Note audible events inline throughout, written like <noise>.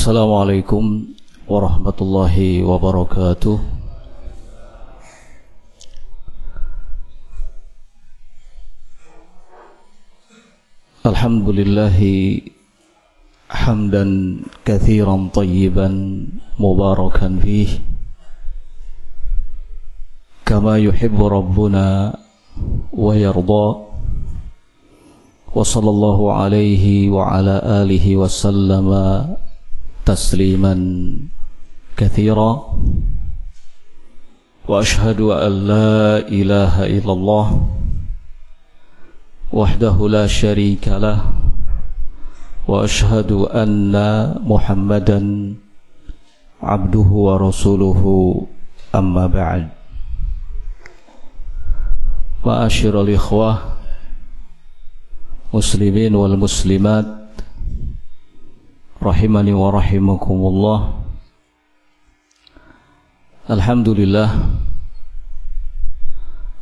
السلام عليكم ورحمة الله وبركاته. الحمد لله حمدا كثيرا طيبا مباركا فيه. كما يحب ربنا ويرضى. وصلى الله عليه وعلى آله وسلم تسليما كثيرا. وأشهد أن لا إله إلا الله وحده لا شريك له. وأشهد أن محمدا عبده ورسوله. أما بعد. معاشر الإخوة مسلمين والمسلمات rahimani wa rahimakumullah. Alhamdulillah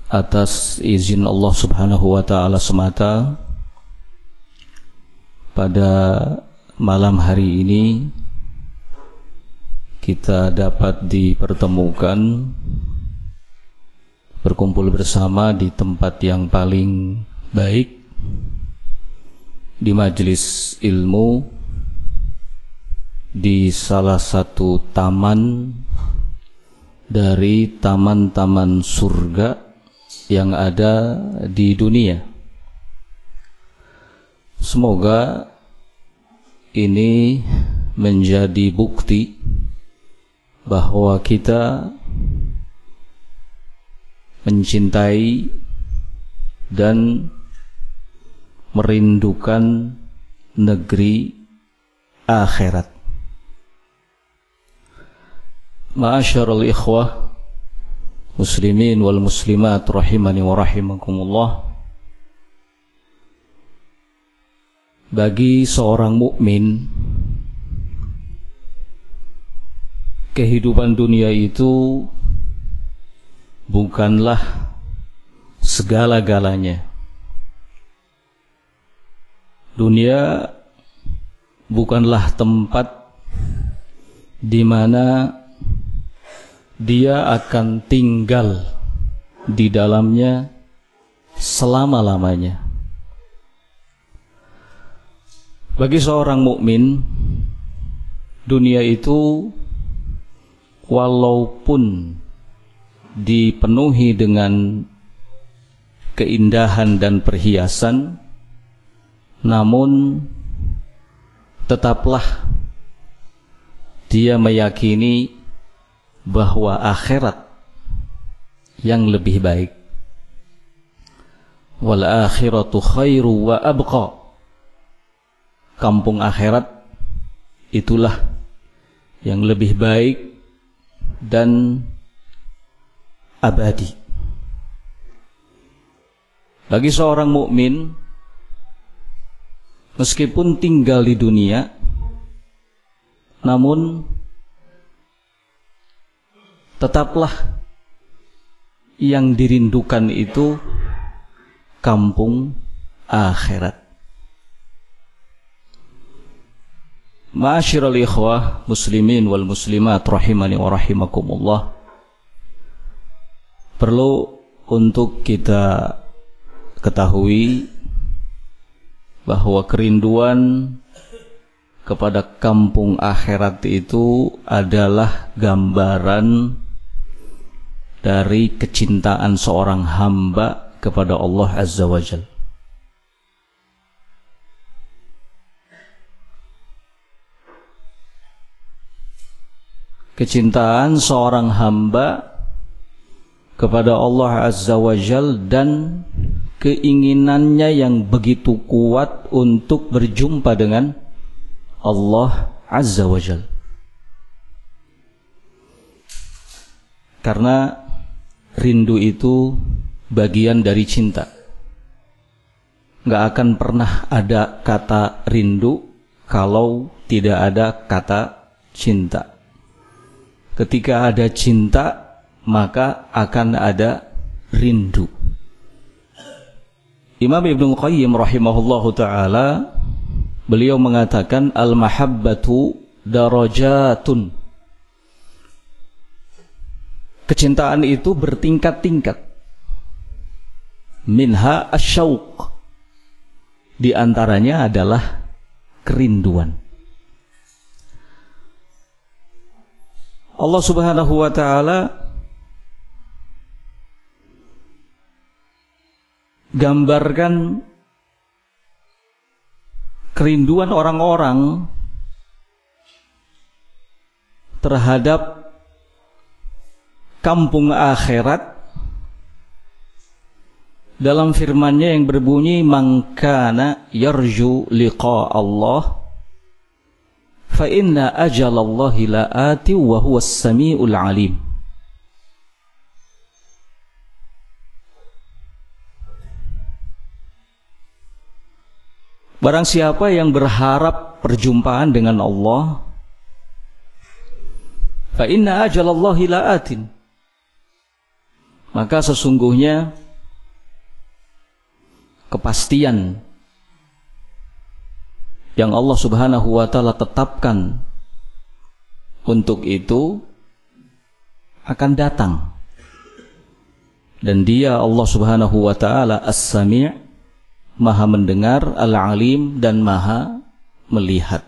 atas izin Allah Subhanahu wa taala semata pada malam hari ini kita dapat dipertemukan berkumpul bersama di tempat yang paling baik di majelis ilmu di salah satu taman dari taman-taman surga yang ada di dunia. Semoga ini menjadi bukti bahwa kita mencintai dan merindukan negeri akhirat. Ma'asyarul ikhwah Muslimin wal muslimat rahimani wa rahimakumullah Bagi seorang mukmin kehidupan dunia itu bukanlah segala-galanya. Dunia bukanlah tempat di mana dia akan tinggal di dalamnya selama-lamanya. Bagi seorang mukmin, dunia itu walaupun dipenuhi dengan keindahan dan perhiasan, namun tetaplah dia meyakini bahwa akhirat yang lebih baik. Wal akhiratu khairu wa abqa. Kampung akhirat itulah yang lebih baik dan abadi. Bagi seorang mukmin meskipun tinggal di dunia namun tetaplah yang dirindukan itu kampung akhirat. Ma'asyiral ikhwah muslimin wal muslimat rahimani wa rahimakumullah. Perlu untuk kita ketahui bahwa kerinduan kepada kampung akhirat itu adalah gambaran dari kecintaan seorang hamba kepada Allah Azza wa Jal. Kecintaan seorang hamba kepada Allah Azza wa Jal dan keinginannya yang begitu kuat untuk berjumpa dengan Allah Azza wa Jal. Karena rindu itu bagian dari cinta. Nggak akan pernah ada kata rindu kalau tidak ada kata cinta. Ketika ada cinta, maka akan ada rindu. Imam Ibnu Qayyim rahimahullahu taala beliau mengatakan al-mahabbatu darajatun. Kecintaan itu bertingkat-tingkat. Minha asyauq. Di antaranya adalah kerinduan. Allah Subhanahu wa taala gambarkan kerinduan orang-orang terhadap kampung akhirat dalam firman-Nya yang berbunyi mangkana yarju liqa Allah fa inna ajalallahi laati wa huwas samiul alim Barang siapa yang berharap perjumpaan dengan Allah, fa inna ajalallahi la'atin. Maka sesungguhnya kepastian yang Allah Subhanahu wa taala tetapkan untuk itu akan datang. Dan dia Allah Subhanahu wa taala As-Sami' maha mendengar, al-alim dan maha melihat.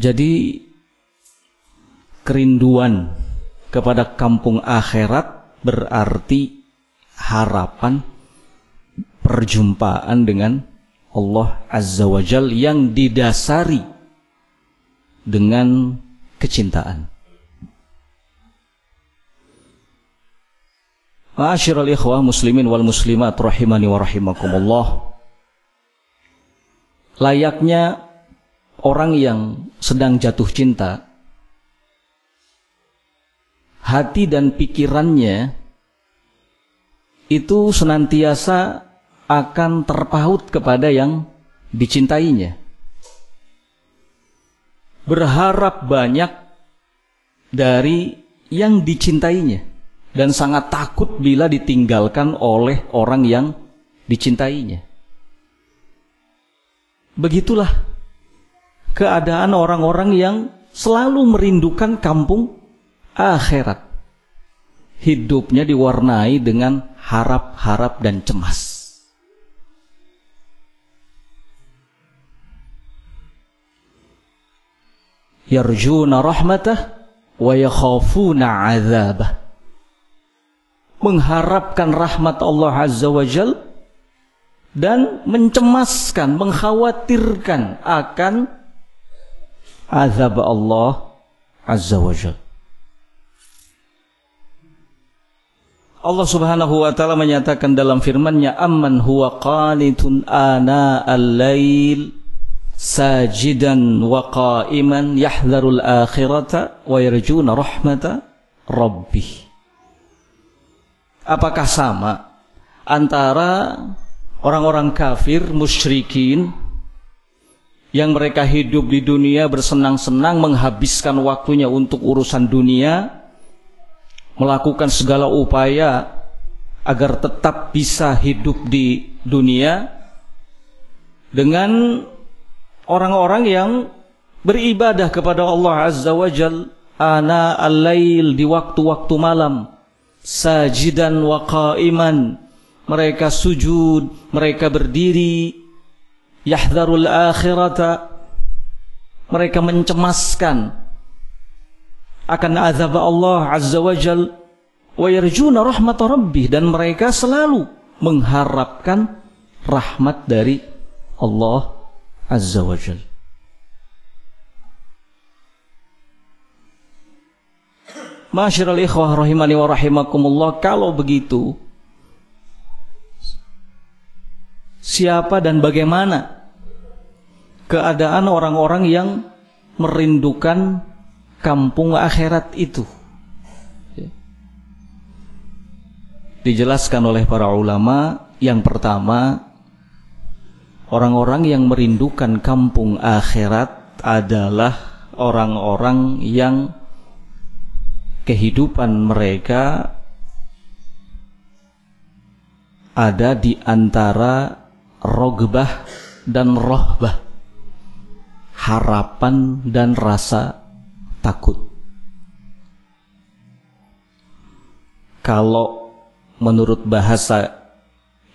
Jadi kerinduan kepada kampung akhirat berarti harapan perjumpaan dengan Allah Azza wa Jal yang didasari dengan kecintaan. Ma'asyiral ikhwah muslimin wal muslimat rahimani wa rahimakumullah. Layaknya orang yang sedang jatuh cinta, hati dan pikirannya itu senantiasa akan terpaut kepada yang dicintainya. Berharap banyak dari yang dicintainya dan sangat takut bila ditinggalkan oleh orang yang dicintainya. Begitulah keadaan orang-orang yang selalu merindukan kampung akhirat. Hidupnya diwarnai dengan harap-harap dan cemas. Yarjuna rahmatah wa yakhafuna azabah mengharapkan rahmat Allah Azza wa Jal dan mencemaskan, mengkhawatirkan akan azab Allah Azza wa Jal. Allah Subhanahu wa taala menyatakan dalam firman-Nya amman huwa qanitun ana al-lail sajidan wa qa'iman yahdharul akhirata wa yarjuna rahmata rabbih. Apakah sama antara orang-orang kafir, musyrikin yang mereka hidup di dunia bersenang-senang menghabiskan waktunya untuk urusan dunia melakukan segala upaya agar tetap bisa hidup di dunia dengan orang-orang yang beribadah kepada Allah Azza wa Jal ana al-lail di waktu-waktu malam sajidan wa qa'iman. Mereka sujud mereka berdiri yahdharul akhirata. Mereka mencemaskan akan azab Allah azza wajal wa yarjuna rahmat rabbih. Dan mereka selalu mengharapkan rahmat dari Allah azza wajal Masyiral ikhwah rahimani wa rahimakumullah kalau begitu siapa dan bagaimana keadaan orang-orang yang merindukan kampung akhirat itu. Dijelaskan oleh para ulama yang pertama orang-orang yang merindukan kampung akhirat adalah orang-orang yang kehidupan mereka ada di antara rogbah dan rohbah harapan dan rasa takut. Kalau menurut bahasa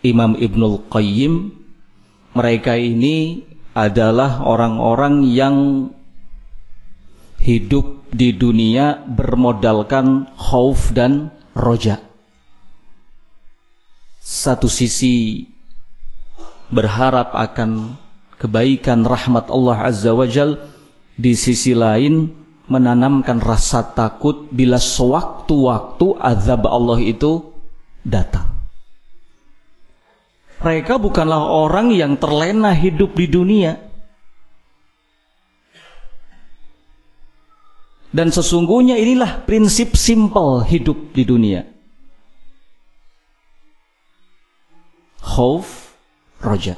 Imam Ibnul Qayyim, mereka ini adalah orang-orang yang hidup di dunia bermodalkan khauf dan roja. Satu sisi berharap akan kebaikan rahmat Allah Azza wa Jal, di sisi lain menanamkan rasa takut bila sewaktu-waktu azab Allah itu datang. Mereka bukanlah orang yang terlena hidup di dunia. Dan sesungguhnya inilah prinsip simpel hidup di dunia. Khauf, roja.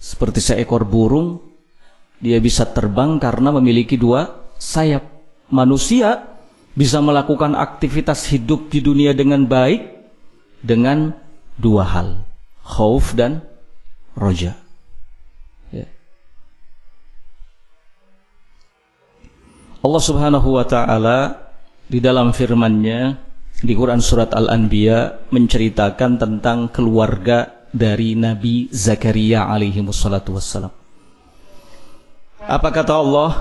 Seperti seekor burung, dia bisa terbang karena memiliki dua sayap. Manusia bisa melakukan aktivitas hidup di dunia dengan baik dengan dua hal. Khauf dan roja. Allah Subhanahu wa taala di dalam firman-Nya di Quran surat Al-Anbiya menceritakan tentang keluarga dari Nabi Zakaria alaihi wassalam. Apa kata Allah?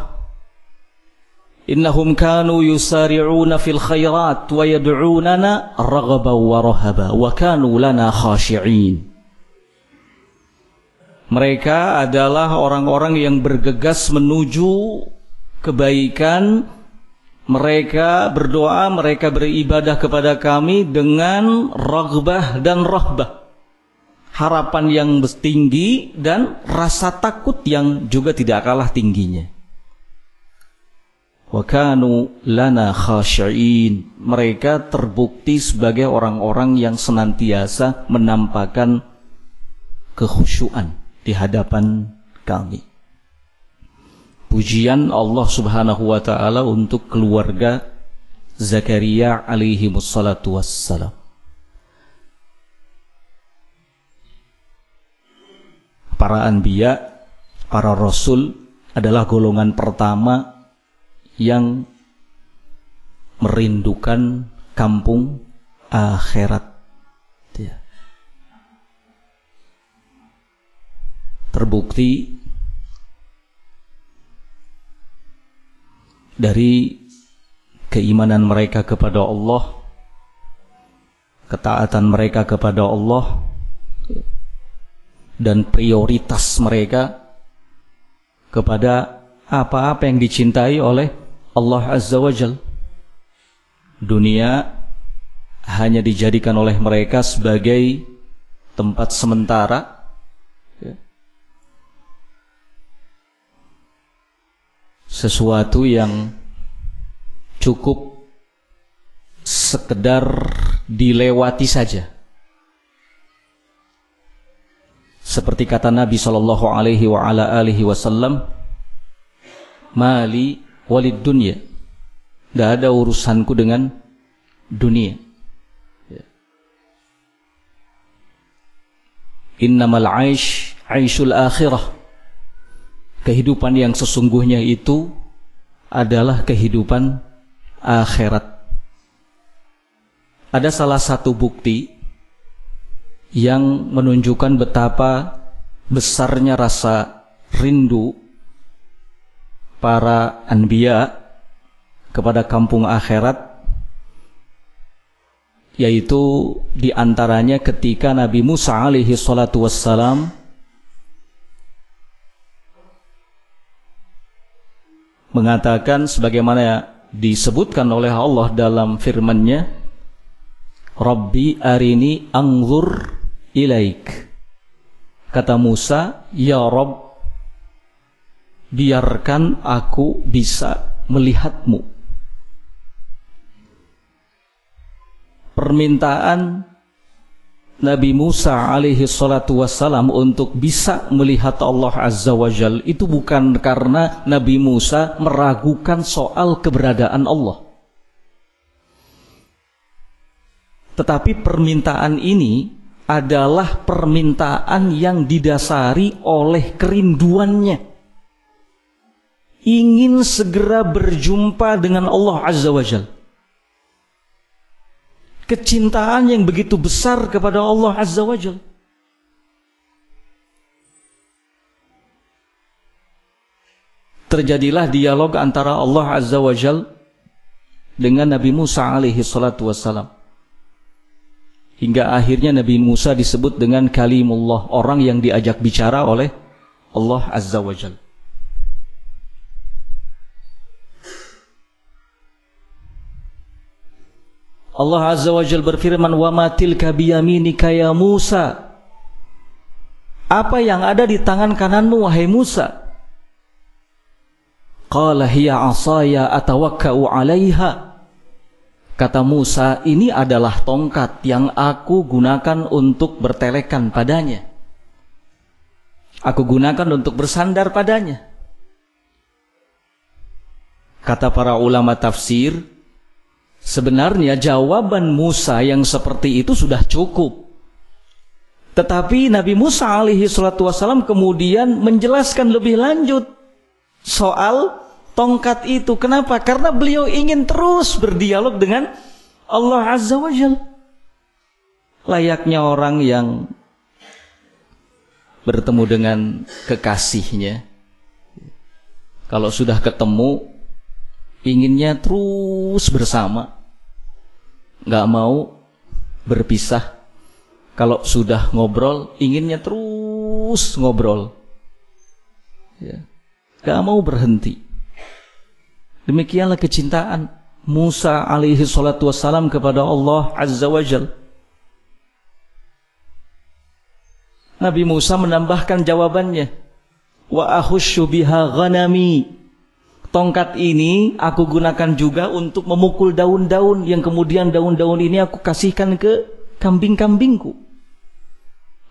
Innahum kanu yusari'una fil khairat wa yad'unana raghaban wa rahaba wa kanu lana khashi'in. Mereka adalah orang-orang yang bergegas menuju kebaikan mereka berdoa, mereka beribadah kepada kami dengan ragbah dan rahbah. Harapan yang tinggi dan rasa takut yang juga tidak kalah tingginya. Wa kanu lana khashi'in. Mereka terbukti sebagai orang-orang yang senantiasa menampakkan kekhusyuan di hadapan kami pujian Allah Subhanahu wa taala untuk keluarga Zakaria alaihi wassalatu wassalam. Para anbiya, para rasul adalah golongan pertama yang merindukan kampung akhirat. Ya. Terbukti dari keimanan mereka kepada Allah, ketaatan mereka kepada Allah, dan prioritas mereka kepada apa-apa yang dicintai oleh Allah Azza wa Jal. Dunia hanya dijadikan oleh mereka sebagai tempat sementara sesuatu yang cukup sekedar dilewati saja. Seperti kata Nabi sallallahu alaihi wa ala alihi wasallam, "Mali walid dunya." Tidak ada urusanku dengan dunia. Innamal aish aishul akhirah kehidupan yang sesungguhnya itu adalah kehidupan akhirat. Ada salah satu bukti yang menunjukkan betapa besarnya rasa rindu para anbiya kepada kampung akhirat yaitu di antaranya ketika Nabi Musa alaihi salatu wassalam mengatakan sebagaimana disebutkan oleh Allah dalam firman-Nya Rabbi arini angzur ilaik kata Musa ya Rabb biarkan aku bisa melihatmu permintaan Nabi Musa alaihi salatu wassalam untuk bisa melihat Allah Azza wa Jal itu bukan karena Nabi Musa meragukan soal keberadaan Allah. Tetapi permintaan ini adalah permintaan yang didasari oleh kerinduannya. Ingin segera berjumpa dengan Allah Azza wa Jal. Kecintaan yang begitu besar kepada Allah Azza wa Jal. Terjadilah dialog antara Allah Azza wa Jal dengan Nabi Musa alaihi salatu wassalam. Hingga akhirnya Nabi Musa disebut dengan kalimullah, orang yang diajak bicara oleh Allah Azza wa Jal. Allah Azza wa Jal berfirman, "Wa ma tilka biyaminika ya Musa?" Apa yang ada di tangan kananmu wahai Musa? Qala hiya asaya atawakka'u 'alaiha. Kata Musa, ini adalah tongkat yang aku gunakan untuk bertelekan padanya. Aku gunakan untuk bersandar padanya. Kata para ulama tafsir, sebenarnya jawaban Musa yang seperti itu sudah cukup. Tetapi Nabi Musa alaihi salatu wasallam kemudian menjelaskan lebih lanjut soal tongkat itu. Kenapa? Karena beliau ingin terus berdialog dengan Allah Azza wa Jal. Layaknya orang yang bertemu dengan kekasihnya. Kalau sudah ketemu, inginnya terus bersama. Nggak mau berpisah. Kalau sudah ngobrol, inginnya terus ngobrol. Ya. Gak mau berhenti. Demikianlah kecintaan Musa alaihi salatu wassalam kepada Allah Azza wa Jal. Nabi Musa menambahkan jawabannya. Wa ahushu biha ghanami. Tongkat ini aku gunakan juga untuk memukul daun-daun yang kemudian daun-daun ini aku kasihkan ke kambing-kambingku.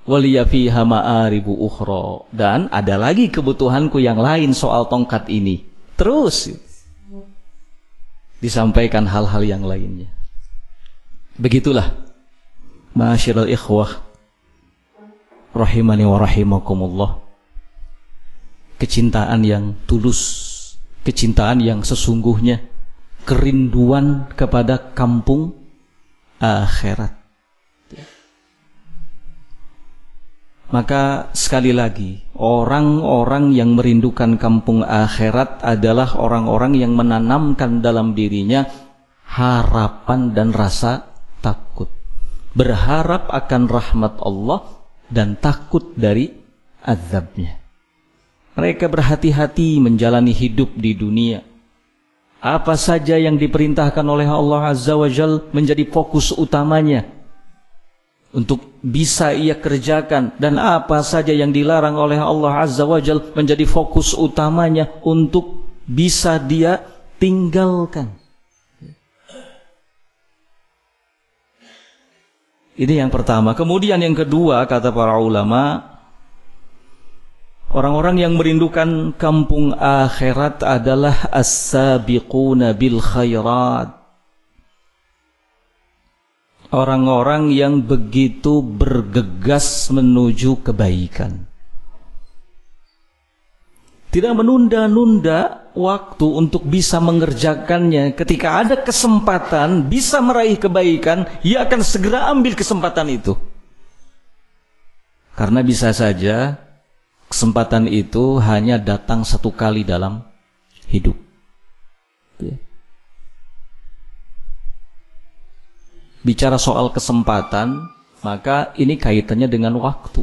Waliya fiha ma'aribu ukhra. Dan ada lagi kebutuhanku yang lain soal tongkat ini. Terus disampaikan hal-hal yang lainnya. Begitulah Ma'asyiral ikhwah rahimani wa rahimakumullah. Kecintaan yang tulus, kecintaan yang sesungguhnya, kerinduan kepada kampung akhirat. Maka sekali lagi, orang-orang yang merindukan kampung akhirat adalah orang-orang yang menanamkan dalam dirinya harapan dan rasa takut. Berharap akan rahmat Allah dan takut dari azabnya. Mereka berhati-hati menjalani hidup di dunia. Apa saja yang diperintahkan oleh Allah Azza wa Jal menjadi fokus utamanya untuk bisa ia kerjakan dan apa saja yang dilarang oleh Allah Azza wa Jal menjadi fokus utamanya untuk bisa dia tinggalkan. Ini yang pertama. Kemudian yang kedua kata para ulama Orang-orang yang merindukan kampung akhirat adalah as-sabiquna bil khairat orang-orang yang begitu bergegas menuju kebaikan. Tidak menunda-nunda waktu untuk bisa mengerjakannya. Ketika ada kesempatan bisa meraih kebaikan, ia akan segera ambil kesempatan itu. Karena bisa saja kesempatan itu hanya datang satu kali dalam hidup. Ya. Bicara soal kesempatan, maka ini kaitannya dengan waktu.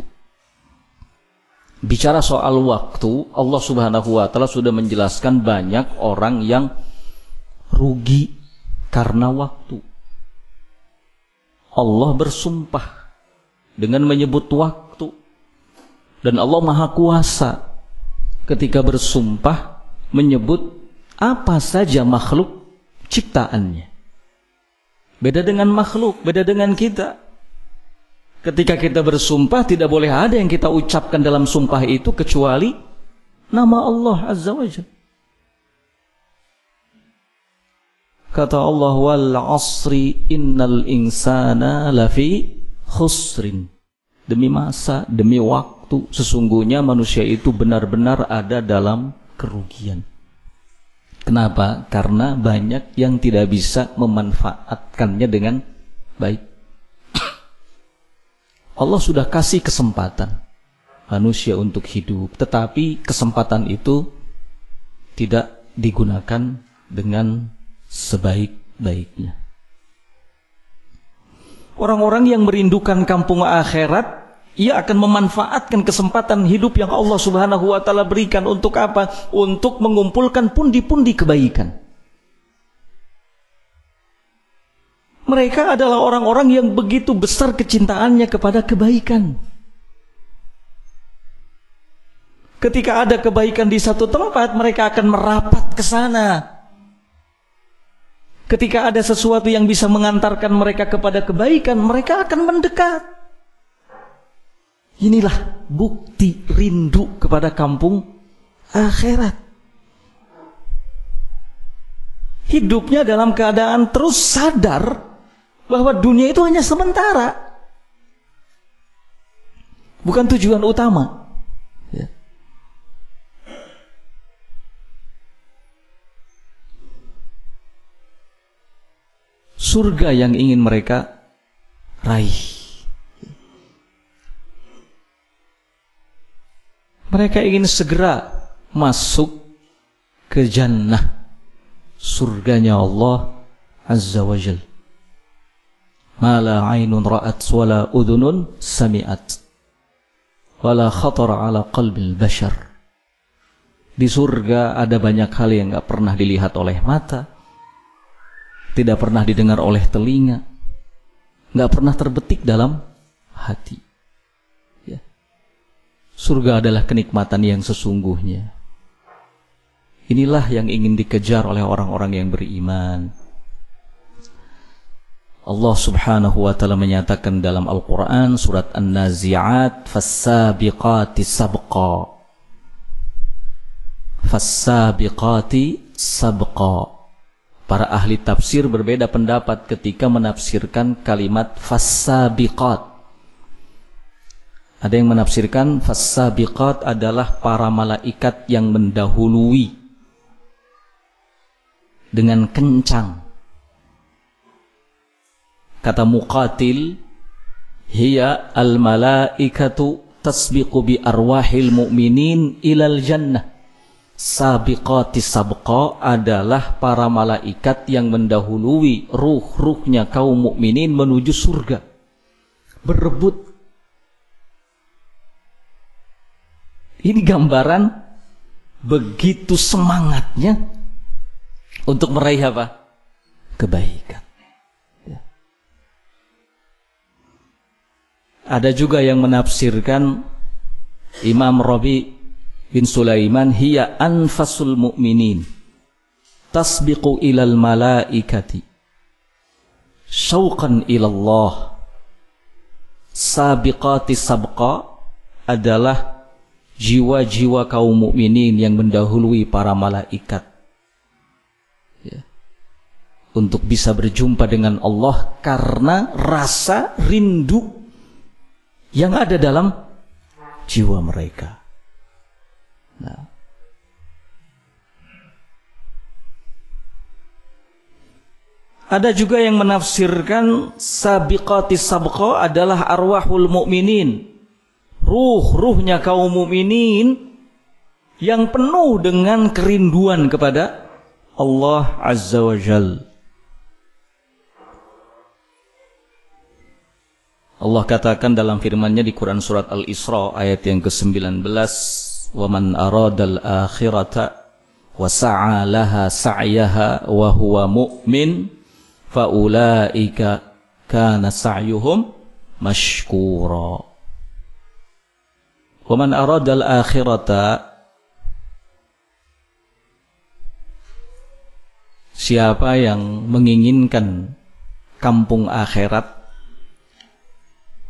Bicara soal waktu, Allah Subhanahu wa taala sudah menjelaskan banyak orang yang rugi karena waktu. Allah bersumpah dengan menyebut waktu. Dan Allah Maha Kuasa ketika bersumpah menyebut apa saja makhluk ciptaannya. Beda dengan makhluk, beda dengan kita. Ketika kita bersumpah tidak boleh ada yang kita ucapkan dalam sumpah itu kecuali nama Allah Azza wa Jalla. Kata Allah wal asri innal insana lafi khusrin. demi masa, demi waktu. Sesungguhnya manusia itu benar-benar ada dalam kerugian. Kenapa? Karena banyak yang tidak bisa memanfaatkannya dengan baik. Allah sudah kasih kesempatan manusia untuk hidup, tetapi kesempatan itu tidak digunakan dengan sebaik-baiknya. Orang-orang yang merindukan kampung akhirat ia akan memanfaatkan kesempatan hidup yang Allah Subhanahu wa taala berikan untuk apa? Untuk mengumpulkan pundi-pundi kebaikan. Mereka adalah orang-orang yang begitu besar kecintaannya kepada kebaikan. Ketika ada kebaikan di satu tempat, mereka akan merapat ke sana. Ketika ada sesuatu yang bisa mengantarkan mereka kepada kebaikan, mereka akan mendekat. Inilah bukti rindu kepada kampung akhirat. Hidupnya dalam keadaan terus sadar bahwa dunia itu hanya sementara. Bukan tujuan utama. Ya. Surga yang ingin mereka raih Mereka ingin segera masuk ke jannah surganya Allah Azza wa Jal. Ma la aynun ra'at wala udhunun sami'at wala khatara ala qalbil bashar. Di surga ada banyak hal yang gak pernah dilihat oleh mata, tidak pernah didengar oleh telinga, gak pernah terbetik dalam hati. Surga adalah kenikmatan yang sesungguhnya. Inilah yang ingin dikejar oleh orang-orang yang beriman. Allah Subhanahu wa taala menyatakan dalam Al-Qur'an surat An-Nazi'at fas-sabiqati sabqa. Fas-sabiqati sabqa. Para ahli tafsir berbeda pendapat ketika menafsirkan kalimat fas-sabiqat. Ada yang menafsirkan fasabiqat adalah para malaikat yang mendahului dengan kencang. Kata muqatil, hiya al malaikatu tasbiqu bi arwahil mu'minin ilal jannah. Sabiqati sabqa adalah para malaikat yang mendahului ruh-ruhnya kaum mukminin menuju surga. Berebut Ini gambaran begitu semangatnya untuk meraih apa? Kebaikan. Ya. Ada juga yang menafsirkan Imam Rabi bin Sulaiman hiya anfasul mu'minin tasbiqu ilal malaikati syauqan ilallah sabiqati sabqa adalah jiwa-jiwa kaum mukminin yang mendahului para malaikat ya. untuk bisa berjumpa dengan Allah karena rasa rindu yang ada dalam jiwa mereka. Nah. Ada juga yang menafsirkan sabiqati sabqa adalah arwahul mu'minin ruh-ruhnya kaum mukminin yang penuh dengan kerinduan kepada Allah Azza wa Jal. Allah katakan dalam firman-Nya di Quran surat Al-Isra ayat yang ke-19, "Wa man aradal akhirata wa sa'a laha sa'yaha wa huwa mu'min fa ulaika kana sa'yuhum mashkura." Waman aradal akhirata Siapa yang menginginkan kampung akhirat?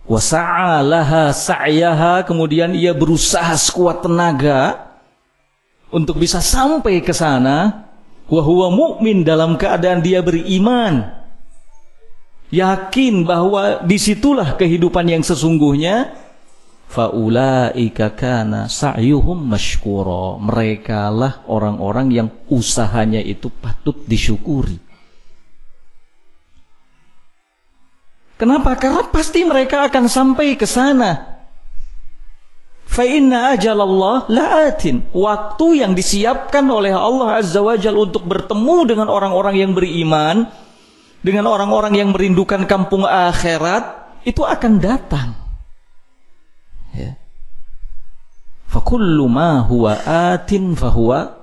Wasa'alaha sa'yaha kemudian ia berusaha sekuat tenaga untuk bisa sampai ke sana. Wa huwa mu'min dalam keadaan dia beriman. Yakin bahwa di situlah kehidupan yang sesungguhnya faulaika kana sa'yuhum mashkura. Mereka lah orang-orang yang usahanya itu patut disyukuri. Kenapa? Karena pasti mereka akan sampai ke sana. Fa inna ajalallah la'atin. Waktu yang disiapkan oleh Allah azza wajal untuk bertemu dengan orang-orang yang beriman dengan orang-orang yang merindukan kampung akhirat itu akan datang ya. Fakullu ma huwa atin fahuwa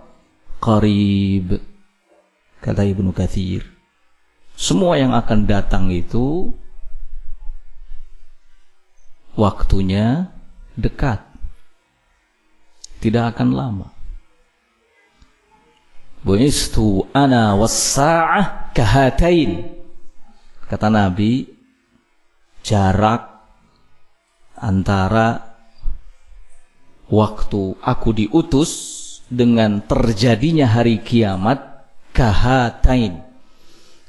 qarib. Kata Ibnu Katsir. Semua yang akan datang itu waktunya dekat. Tidak akan lama. Buistu ana was-sa'ah kahatain. Kata Nabi, jarak antara waktu aku diutus dengan terjadinya hari kiamat kahatain.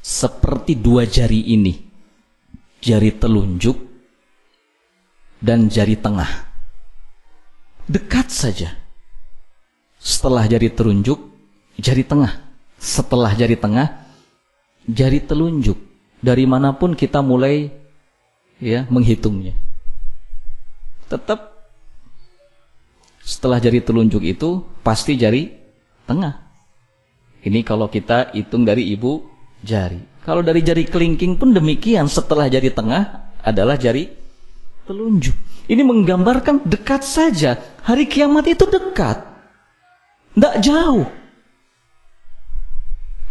Seperti dua jari ini jari telunjuk dan jari tengah. Dekat saja. Setelah jari telunjuk jari tengah. Setelah jari tengah jari telunjuk. Dari mana pun kita mulai ya menghitungnya tetap setelah jari telunjuk itu pasti jari tengah. Ini kalau kita hitung dari ibu jari. Kalau dari jari kelingking pun demikian setelah jari tengah adalah jari telunjuk. Ini menggambarkan dekat saja. Hari kiamat itu dekat. Tidak jauh.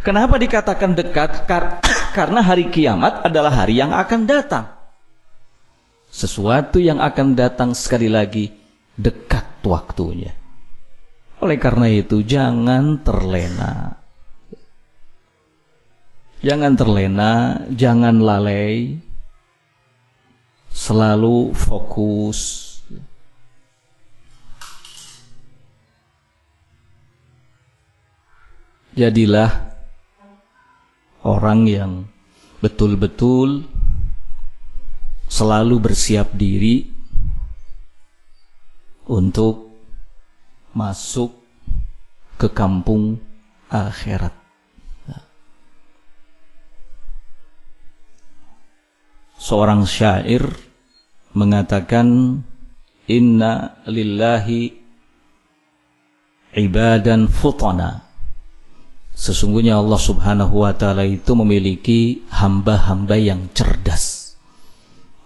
Kenapa dikatakan dekat? <coughs> Karena hari kiamat adalah hari yang akan datang sesuatu yang akan datang sekali lagi dekat waktunya. Oleh karena itu jangan terlena. Jangan terlena, jangan lalai. Selalu fokus. Jadilah orang yang betul-betul selalu bersiap diri untuk masuk ke kampung akhirat. Seorang syair mengatakan inna lillahi ibadan futana Sesungguhnya Allah subhanahu wa ta'ala itu memiliki hamba-hamba yang cerdas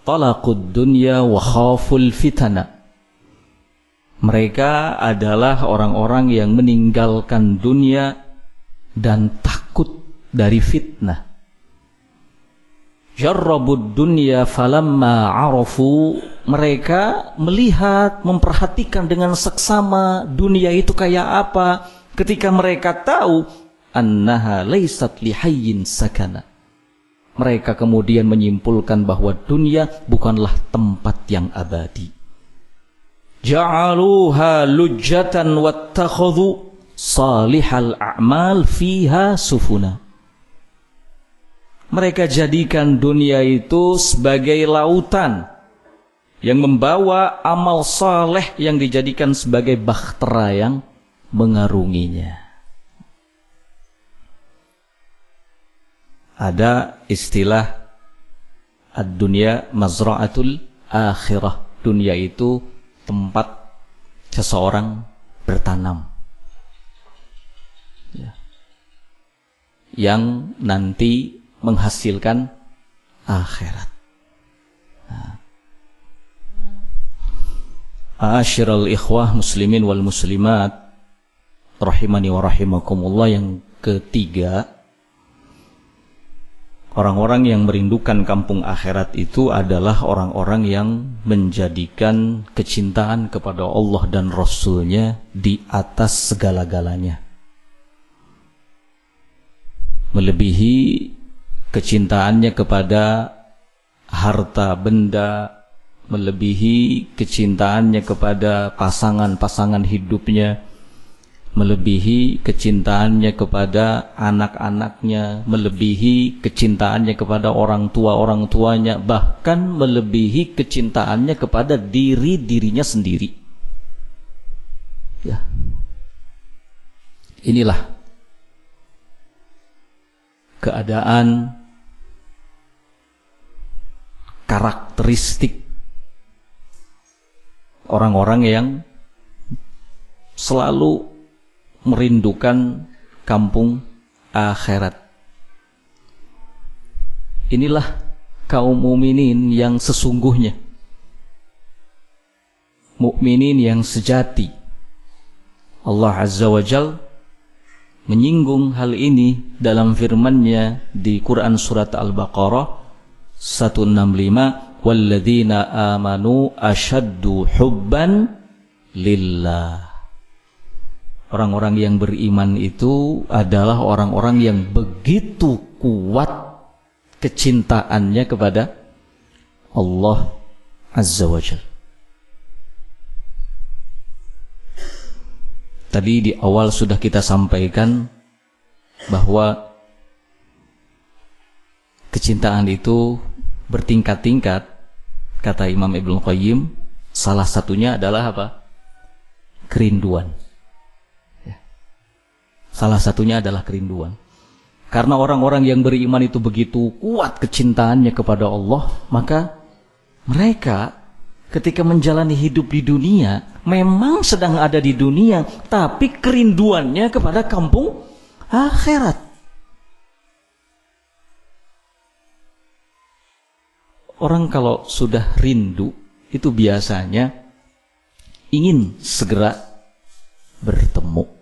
talaqud dunya wa khaful fitana. Mereka adalah orang-orang yang meninggalkan dunia dan takut dari fitnah. Jarrabud dunya falamma arafu mereka melihat, memperhatikan dengan seksama dunia itu kayak apa ketika mereka tahu annaha laysat lihayyin sakana mereka kemudian menyimpulkan bahwa dunia bukanlah tempat yang abadi. Ja'aluha lujatan wattakhadhu salihal a'mal fiha sufuna. Mereka jadikan dunia itu sebagai lautan yang membawa amal saleh yang dijadikan sebagai bahtera yang mengarunginya. Ada istilah ad-dunya mazra'atul akhirah. Dunia itu tempat seseorang bertanam. Ya. Yang nanti menghasilkan akhirat. Nah. Asyiral ikhwah muslimin wal muslimat rahimani wa rahimakumullah yang ketiga Orang-orang yang merindukan kampung akhirat itu adalah orang-orang yang menjadikan kecintaan kepada Allah dan Rasulnya di atas segala-galanya. Melebihi kecintaannya kepada harta benda, melebihi kecintaannya kepada pasangan-pasangan hidupnya, melebihi kecintaannya kepada anak-anaknya, melebihi kecintaannya kepada orang tua-orang tuanya, bahkan melebihi kecintaannya kepada diri-dirinya sendiri. Ya. Inilah keadaan karakteristik orang-orang yang selalu merindukan kampung akhirat. Inilah kaum mukminin yang sesungguhnya. Mukminin yang sejati. Allah Azza wa Jal menyinggung hal ini dalam firman-Nya di Quran surat Al-Baqarah 165 walladzina amanu asyaddu hubban lillah Orang-orang yang beriman itu adalah orang-orang yang begitu kuat kecintaannya kepada Allah Azza wa Jal. Tadi di awal sudah kita sampaikan bahwa kecintaan itu bertingkat-tingkat kata Imam Ibnu Qayyim salah satunya adalah apa? kerinduan Salah satunya adalah kerinduan. Karena orang-orang yang beriman itu begitu kuat kecintaannya kepada Allah, maka mereka ketika menjalani hidup di dunia memang sedang ada di dunia, tapi kerinduannya kepada kampung akhirat. Orang kalau sudah rindu itu biasanya ingin segera bertemu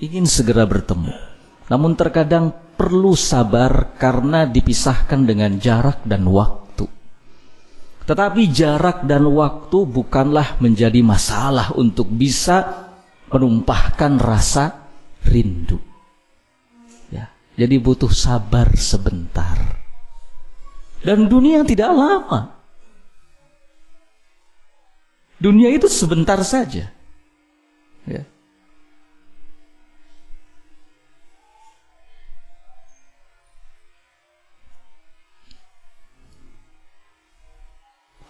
ingin segera bertemu. Namun terkadang perlu sabar karena dipisahkan dengan jarak dan waktu. Tetapi jarak dan waktu bukanlah menjadi masalah untuk bisa menumpahkan rasa rindu. Ya, jadi butuh sabar sebentar. Dan dunia tidak lama. Dunia itu sebentar saja. Ya.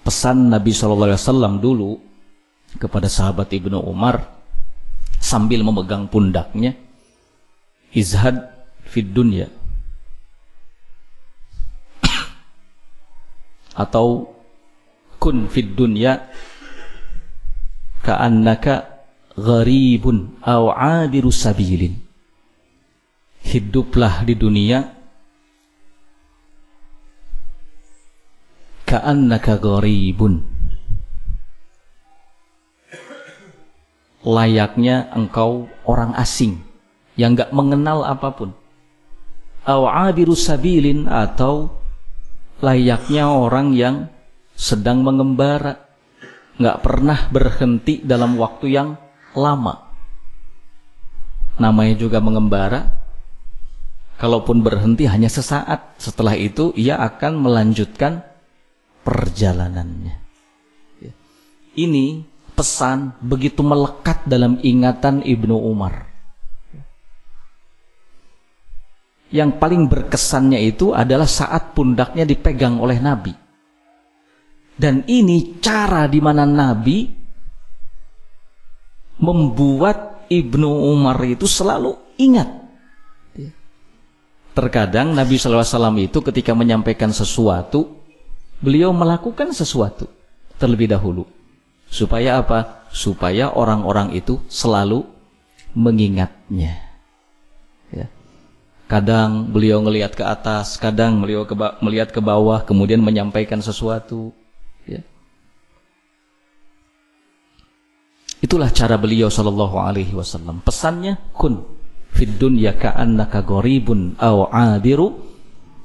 Pesan Nabi Shallallahu Alaihi Wasallam dulu kepada sahabat Ibnu Umar sambil memegang pundaknya izhad fid dunya. <coughs> Atau kun fid dunya ka'annaka gharibun aw abiru sabilin. Hiduplah di dunia ka'annaka gharibun. Layaknya engkau orang asing yang enggak mengenal apa pun. Awabiru sabilin atau layaknya orang yang sedang mengembara enggak pernah berhenti dalam waktu yang lama. Namanya juga mengembara. Kalaupun berhenti hanya sesaat setelah itu ia akan melanjutkan perjalanannya. Ya. Ini pesan begitu melekat dalam ingatan Ibnu Umar. Yang paling berkesannya itu adalah saat pundaknya dipegang oleh Nabi. Dan ini cara di mana Nabi membuat Ibnu Umar itu selalu ingat. Ya. Terkadang Nabi SAW itu ketika menyampaikan sesuatu, beliau melakukan sesuatu terlebih dahulu. Supaya apa? Supaya orang-orang itu selalu mengingatnya. Ya. Kadang beliau melihat ke atas, kadang beliau melihat ke bawah, kemudian menyampaikan sesuatu. Ya. Itulah cara beliau Shallallahu Alaihi Wasallam. Pesannya kun fid dunya ka'annaka gharibun aw abiru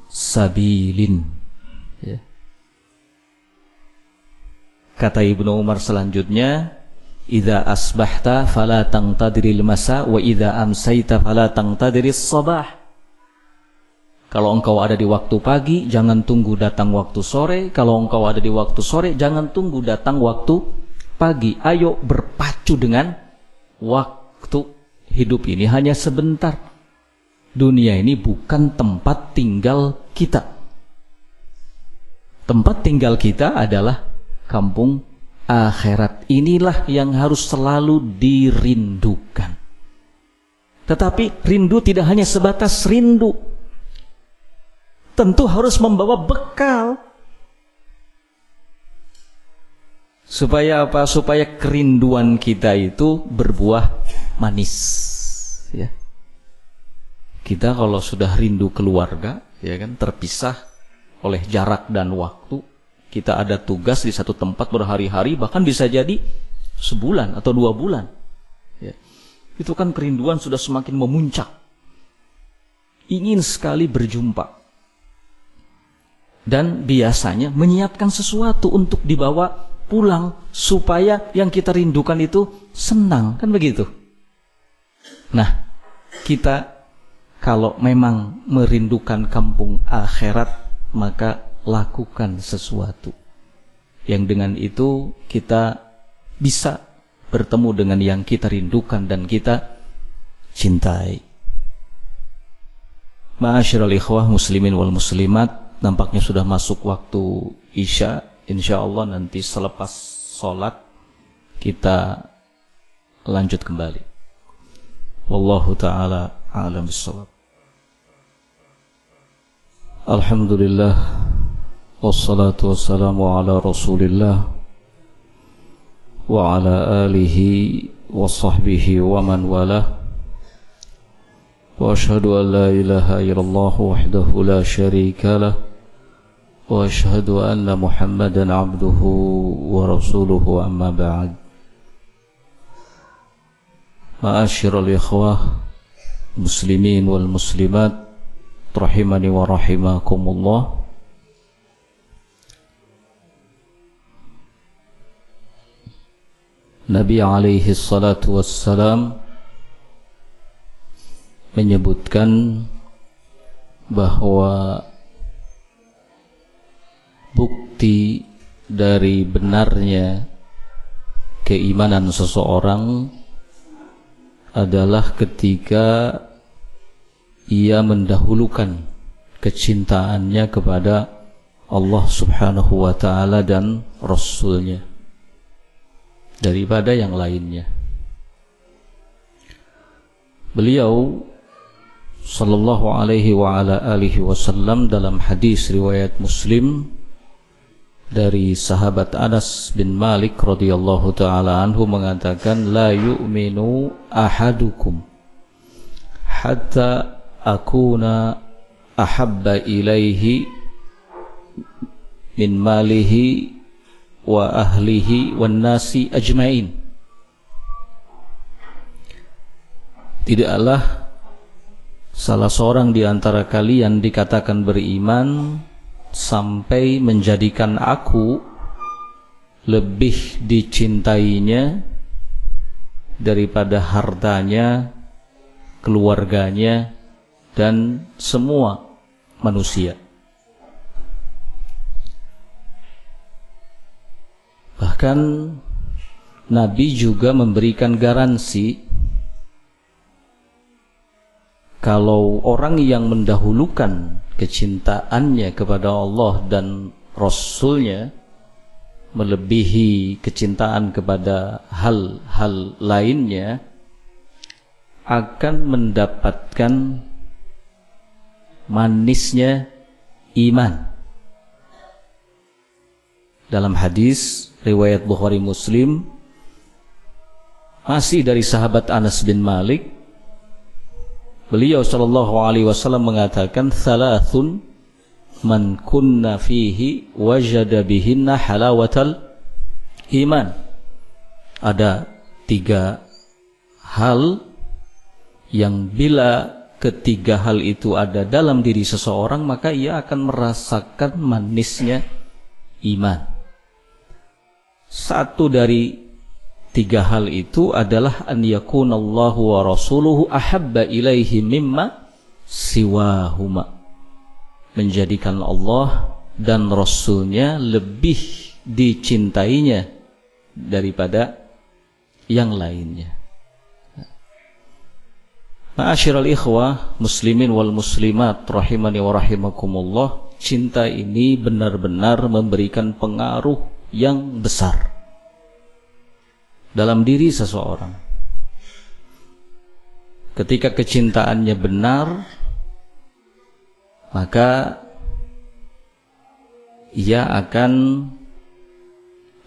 sabilin. Kata Ibnu Umar selanjutnya, "Idza asbahta fala tangtadiril masa wa idza amsayta fala tangtadiris sabah." Kalau engkau ada di waktu pagi, jangan tunggu datang waktu sore. Kalau engkau ada di waktu sore, jangan tunggu datang waktu pagi. Ayo berpacu dengan waktu hidup ini hanya sebentar. Dunia ini bukan tempat tinggal kita. Tempat tinggal kita adalah kampung akhirat. Inilah yang harus selalu dirindukan. Tetapi rindu tidak hanya sebatas rindu. Tentu harus membawa bekal. Supaya apa? Supaya kerinduan kita itu berbuah manis. Ya. Kita kalau sudah rindu keluarga, ya kan, terpisah oleh jarak dan waktu, kita ada tugas di satu tempat berhari-hari, bahkan bisa jadi sebulan atau dua bulan. Ya. Itu kan kerinduan sudah semakin memuncak. Ingin sekali berjumpa. Dan biasanya menyiapkan sesuatu untuk dibawa pulang supaya yang kita rindukan itu senang, kan begitu? Nah, kita kalau memang merindukan kampung akhirat, maka lakukan sesuatu. Yang dengan itu kita bisa bertemu dengan yang kita rindukan dan kita cintai. Ma'asyiral ikhwah muslimin wal muslimat, nampaknya sudah masuk waktu Isya. Insyaallah nanti selepas sholat kita lanjut kembali. Wallahu taala alam bisawab. Alhamdulillah والصلاة والسلام على رسول الله وعلى آله وصحبه ومن والاه. وأشهد أن لا إله إلا الله وحده لا شريك له. وأشهد أن محمدا عبده ورسوله أما بعد. معاشر الإخوة المسلمين والمسلمات رحمني ورحمكم الله. Nabi alaihi salatu wassalam menyebutkan bahwa bukti dari benarnya keimanan seseorang adalah ketika ia mendahulukan kecintaannya kepada Allah Subhanahu wa taala dan rasulnya daripada yang lainnya. Beliau sallallahu alaihi wa ala alihi wasallam dalam hadis riwayat Muslim dari sahabat Anas bin Malik radhiyallahu taala anhu mengatakan la yu'minu ahadukum hatta akuna ahabba ilaihi min malihi wa ahlihi wan nasi ajmain tidaklah salah seorang di antara kalian dikatakan beriman sampai menjadikan aku lebih dicintainya daripada hartanya, keluarganya, dan semua manusia. Bahkan Nabi juga memberikan garansi kalau orang yang mendahulukan kecintaannya kepada Allah dan Rasulnya melebihi kecintaan kepada hal-hal lainnya akan mendapatkan manisnya iman. Dalam hadis riwayat Bukhari Muslim masih dari sahabat Anas bin Malik Beliau sallallahu alaihi wasallam mengatakan thalathun man kunna fihi wajada bihinna halawatal iman. Ada tiga hal yang bila ketiga hal itu ada dalam diri seseorang maka ia akan merasakan manisnya iman. Satu dari Tiga hal itu adalah an yakunallahu wa rasuluhu ahabba ilaihi mimma siwahuma. Menjadikan Allah dan Rasulnya lebih dicintainya daripada yang lainnya. Ma'asyiral ikhwah muslimin wal muslimat rahimani wa rahimakumullah cinta ini benar-benar memberikan pengaruh yang besar dalam diri seseorang ketika kecintaannya benar maka ia akan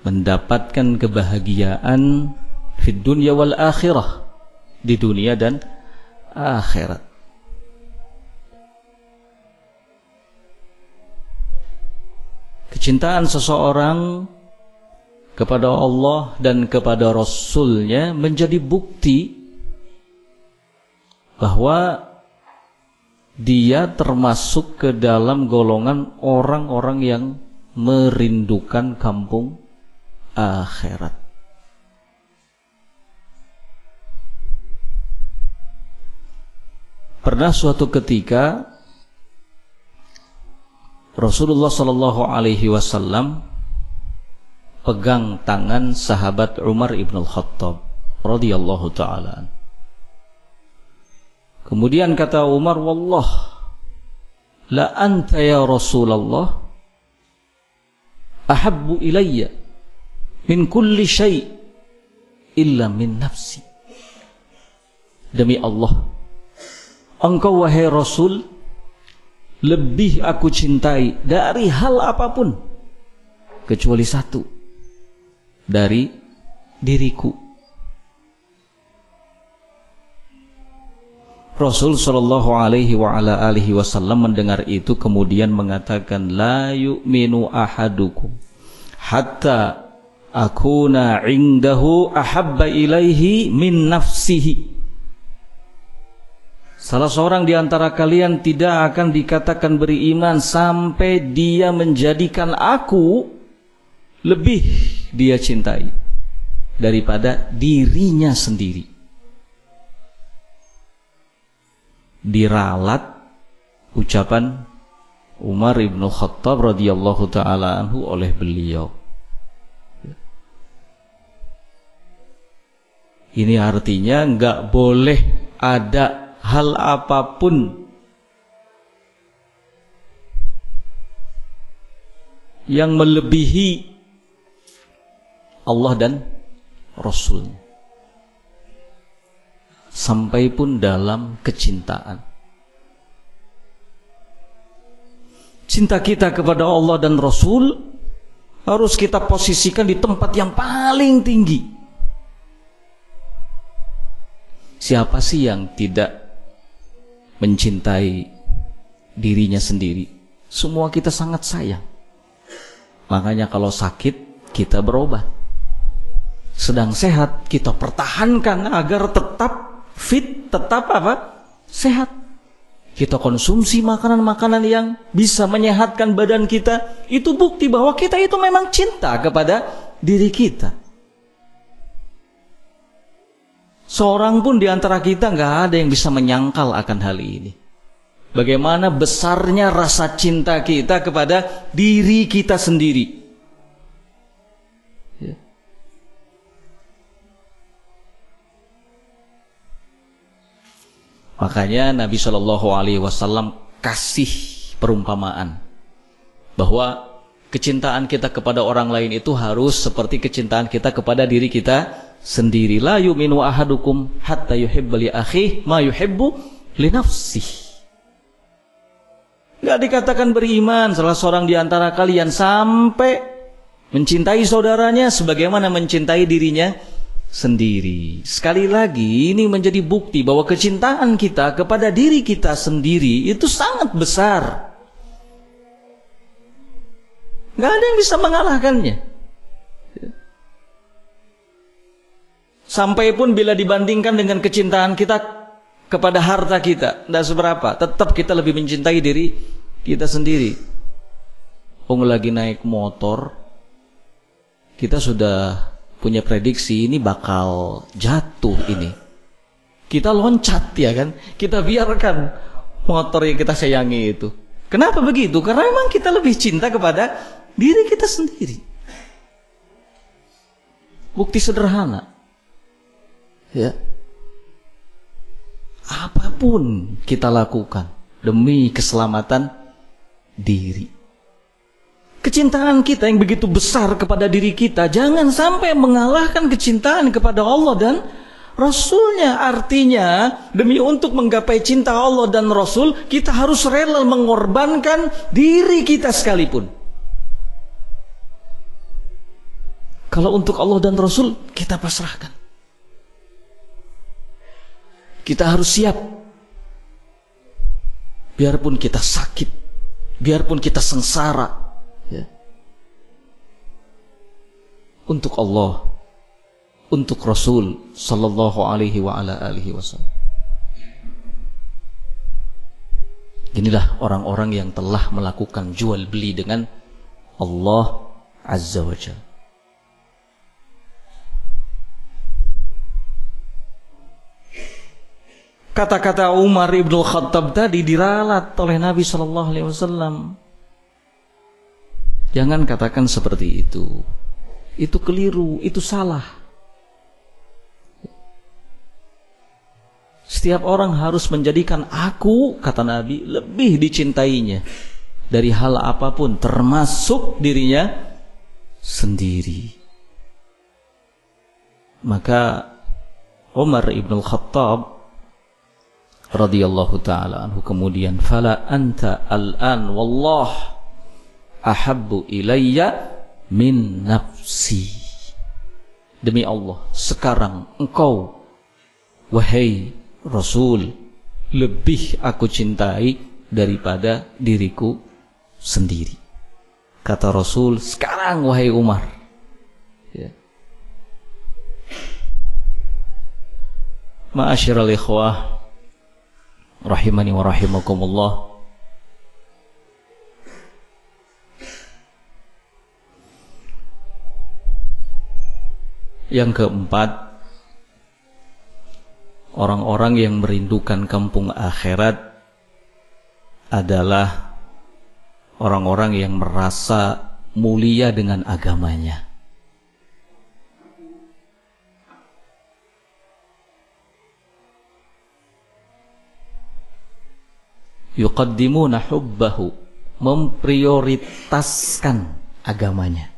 mendapatkan kebahagiaan di dunia wal akhirah di dunia dan akhirat. Kecintaan seseorang kepada Allah dan kepada Rasulnya menjadi bukti bahwa dia termasuk ke dalam golongan orang-orang yang merindukan kampung akhirat. Pernah suatu ketika Rasulullah Shallallahu Alaihi Wasallam pegang tangan sahabat Umar ibn al-Khattab radhiyallahu taala. Kemudian kata Umar, "Wallah, la anta ya Rasulullah ahabbu ilayya min kulli syai' illa min nafsi." Demi Allah, Engkau wahai Rasul lebih aku cintai dari hal apa pun kecuali satu dari diriku. Rasul Shallallahu Alaihi wa ala alihi Wasallam mendengar itu kemudian mengatakan la yu'minu ahadukum hatta akuna indahu ahabba ilaihi min nafsihi Salah seorang di antara kalian tidak akan dikatakan beriman sampai dia menjadikan aku lebih dia cintai daripada dirinya sendiri. Diralat ucapan Umar ibn Khattab radhiyallahu taala anhu oleh beliau. Ini artinya nggak boleh ada hal apa pun yang melebihi Allah dan Rasul sampai pun dalam kecintaan cinta kita kepada Allah dan Rasul harus kita posisikan di tempat yang paling tinggi siapa sih yang tidak mencintai dirinya sendiri. Semua kita sangat sayang. Makanya kalau sakit kita berobat. Sedang sehat kita pertahankan agar tetap fit, tetap apa? Sehat. Kita konsumsi makanan-makanan yang bisa menyehatkan badan kita. Itu bukti bahwa kita itu memang cinta kepada diri kita. Seorang pun di antara kita nggak ada yang bisa menyangkal akan hal ini. Bagaimana besarnya rasa cinta kita kepada diri kita sendiri. Makanya Nabi Shallallahu Alaihi Wasallam kasih perumpamaan bahwa kecintaan kita kepada orang lain itu harus seperti kecintaan kita kepada diri kita sendiri. La yu'minu ahadukum hatta yuhibba li akhi ma yuhibbu li nafsihi. Gak dikatakan beriman salah seorang di antara kalian sampai mencintai saudaranya sebagaimana mencintai dirinya sendiri. Sekali lagi ini menjadi bukti bahwa kecintaan kita kepada diri kita sendiri itu sangat besar. Gak ada yang bisa mengalahkannya. Sampai pun bila dibandingkan dengan kecintaan kita kepada harta kita, tidak seberapa. Tetap kita lebih mencintai diri kita sendiri. Ung lagi naik motor, kita sudah punya prediksi ini bakal jatuh ini. Kita loncat ya kan, kita biarkan motor yang kita sayangi itu. Kenapa begitu? Karena memang kita lebih cinta kepada diri kita sendiri. Bukti sederhana. Ya. Apa apa pun kita lakukan demi keselamatan diri. Kecintaan kita yang begitu besar kepada diri kita jangan sampai mengalahkan kecintaan kepada Allah dan Rasulnya artinya demi untuk menggapai cinta Allah dan Rasul kita harus rela mengorbankan diri kita sekalipun. Kalau untuk Allah dan Rasul kita pasrahkan. Kita harus siap. Biarpun kita sakit, biarpun kita sengsara, untuk Allah, untuk Rasul sallallahu alaihi wa ala alihi wasallam. Inilah orang-orang yang telah melakukan jual beli dengan Allah Azza wa Jalla. Kata-kata Umar ibn Khattab tadi diralat oleh Nabi Shallallahu Alaihi Wasallam. Jangan katakan seperti itu. Itu keliru, itu salah. Setiap orang harus menjadikan aku, kata Nabi, lebih dicintainya dari hal apa pun, termasuk dirinya sendiri. Maka Umar ibn Khattab radhiyallahu taala anhu kemudian fala anta al-an wallah ahabbu ilayya min nafsi. Demi Allah sekarang engkau wahai rasul lebih aku cintai daripada diriku sendiri. Kata rasul sekarang wahai Umar. Ya. Ma'asyiral ikhwah rahimani wa rahimakumullah Yang keempat Orang-orang yang merindukan kampung akhirat adalah orang-orang yang merasa mulia dengan agamanya. yuqaddimuna hubbahu memprioritaskan agamanya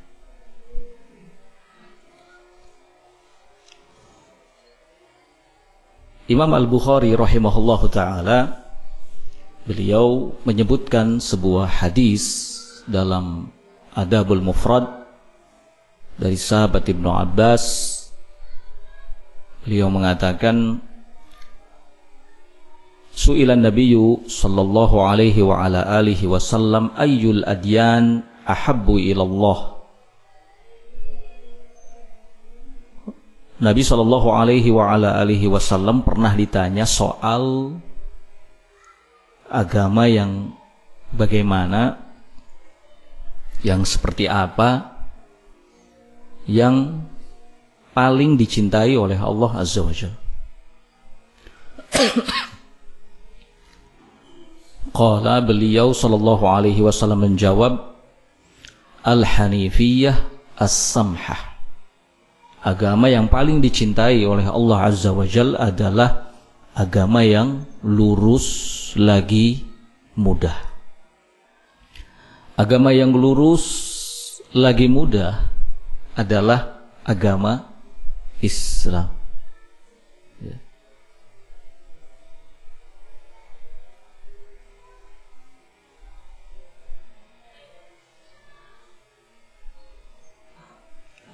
Imam Al-Bukhari rahimahullahu taala beliau menyebutkan sebuah hadis dalam Adabul Mufrad dari sahabat Ibnu Abbas. Beliau mengatakan Su'ilan Nabiyyu sallallahu alaihi wa ala alihi wasallam ayyul adyan ahabbu ilallah Nabi sallallahu alaihi wa ala alihi wasallam pernah ditanya soal agama yang bagaimana yang seperti apa yang paling dicintai oleh Allah Azza wa Qala beliau sallallahu alaihi wasallam menjawab Al-Hanifiyah As-Samhah Agama yang paling dicintai oleh Allah Azza wa Jal adalah agama yang lurus lagi mudah. Agama yang lurus lagi mudah adalah agama Islam.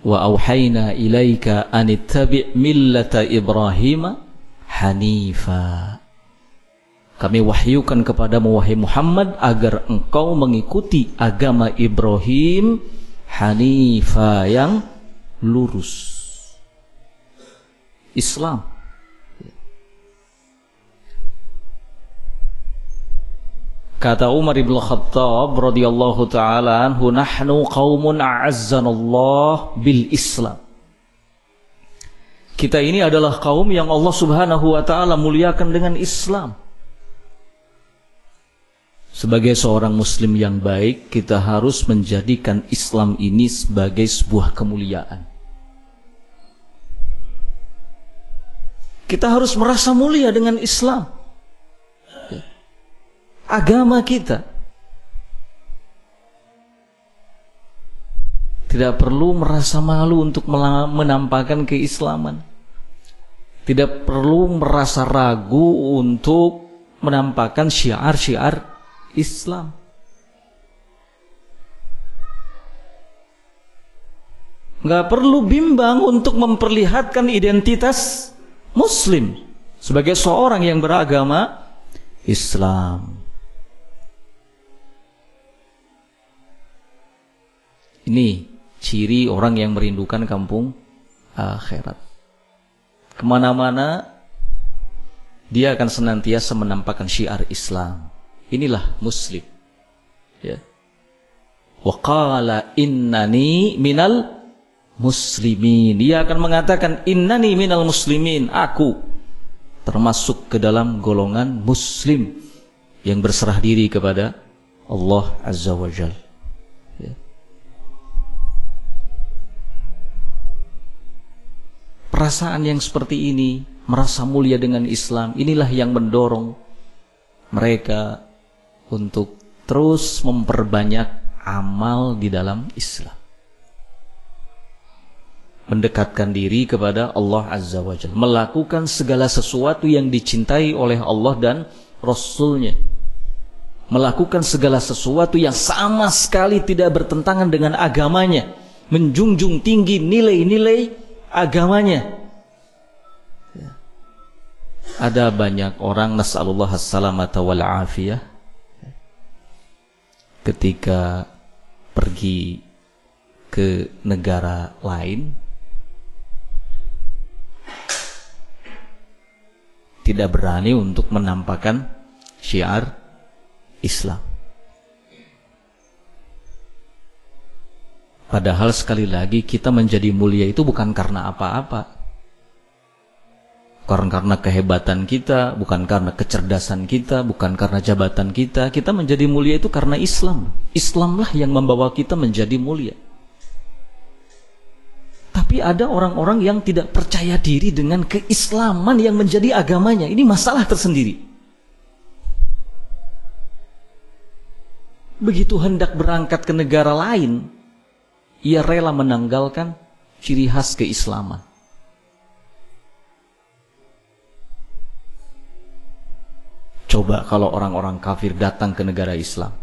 Wa auhayna ilaika an ittabi' millata Ibrahim kami wahyukan kepadamu wahai Muhammad agar engkau mengikuti agama Ibrahim hanifa yang lurus. Islam Kata Umar ibn Khattab radhiyallahu taala anhu nahnu qaumun a'azzanallah bil Islam. Kita ini adalah kaum yang Allah Subhanahu wa taala muliakan dengan Islam. Sebagai seorang muslim yang baik, kita harus menjadikan Islam ini sebagai sebuah kemuliaan. Kita harus merasa mulia dengan Islam. Agama kita. Tidak perlu merasa malu untuk menampakkan keislaman. Tidak perlu merasa ragu untuk menampakkan syiar-syiar Islam. Nggak perlu bimbang untuk memperlihatkan identitas Muslim sebagai seorang yang beragama Islam. Ini ciri orang yang merindukan kampung akhirat. Ke mana-mana dia akan senantiasa menampakkan syiar Islam. Inilah Muslim. Ya. Wa qala innani minal muslimin. Dia akan mengatakan innani minal muslimin. Aku termasuk ke dalam golongan muslim yang berserah diri kepada Allah Azza wa Jalla. Perasaan yang seperti ini, merasa mulia dengan Islam, inilah yang mendorong mereka untuk terus memperbanyak amal di dalam Islam. Mendekatkan diri kepada Allah Azza wa Jalla. Melakukan segala sesuatu yang dicintai oleh Allah dan Rasulnya. Melakukan segala sesuatu yang sama sekali tidak bertentangan dengan agamanya. Menjunjung tinggi nilai-nilai agamanya. Ada banyak orang nasallallahu assalamata wal afiyah ketika pergi ke negara lain tidak berani untuk menampakkan syiar Islam. Padahal sekali lagi kita menjadi mulia itu bukan karena apa-apa. Karena karena kehebatan kita, bukan karena kecerdasan kita, bukan karena jabatan kita. Kita menjadi mulia itu karena Islam. Islamlah yang membawa kita menjadi mulia. Tapi ada orang-orang yang tidak percaya diri dengan keislaman yang menjadi agamanya. Ini masalah tersendiri. Begitu hendak berangkat ke negara lain, ia rela menanggalkan ciri khas keislaman. Coba kalau orang-orang kafir datang ke negara Islam.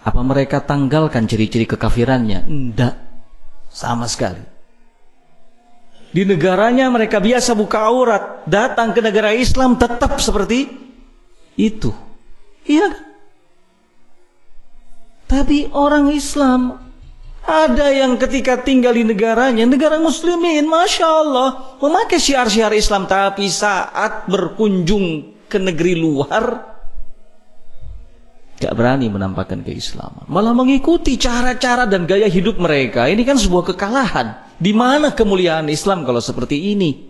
Apa mereka tanggalkan ciri-ciri kekafirannya? Tidak. Sama sekali. Di negaranya mereka biasa buka aurat. Datang ke negara Islam tetap seperti itu. Iya kan? Tapi orang Islam ada yang ketika tinggal di negaranya, negara muslimin, Masya Allah, memakai syiar-syiar Islam. Tapi saat berkunjung ke negeri luar, gak berani menampakkan keislaman. Malah mengikuti cara-cara dan gaya hidup mereka. Ini kan sebuah kekalahan. Di mana kemuliaan Islam kalau seperti ini?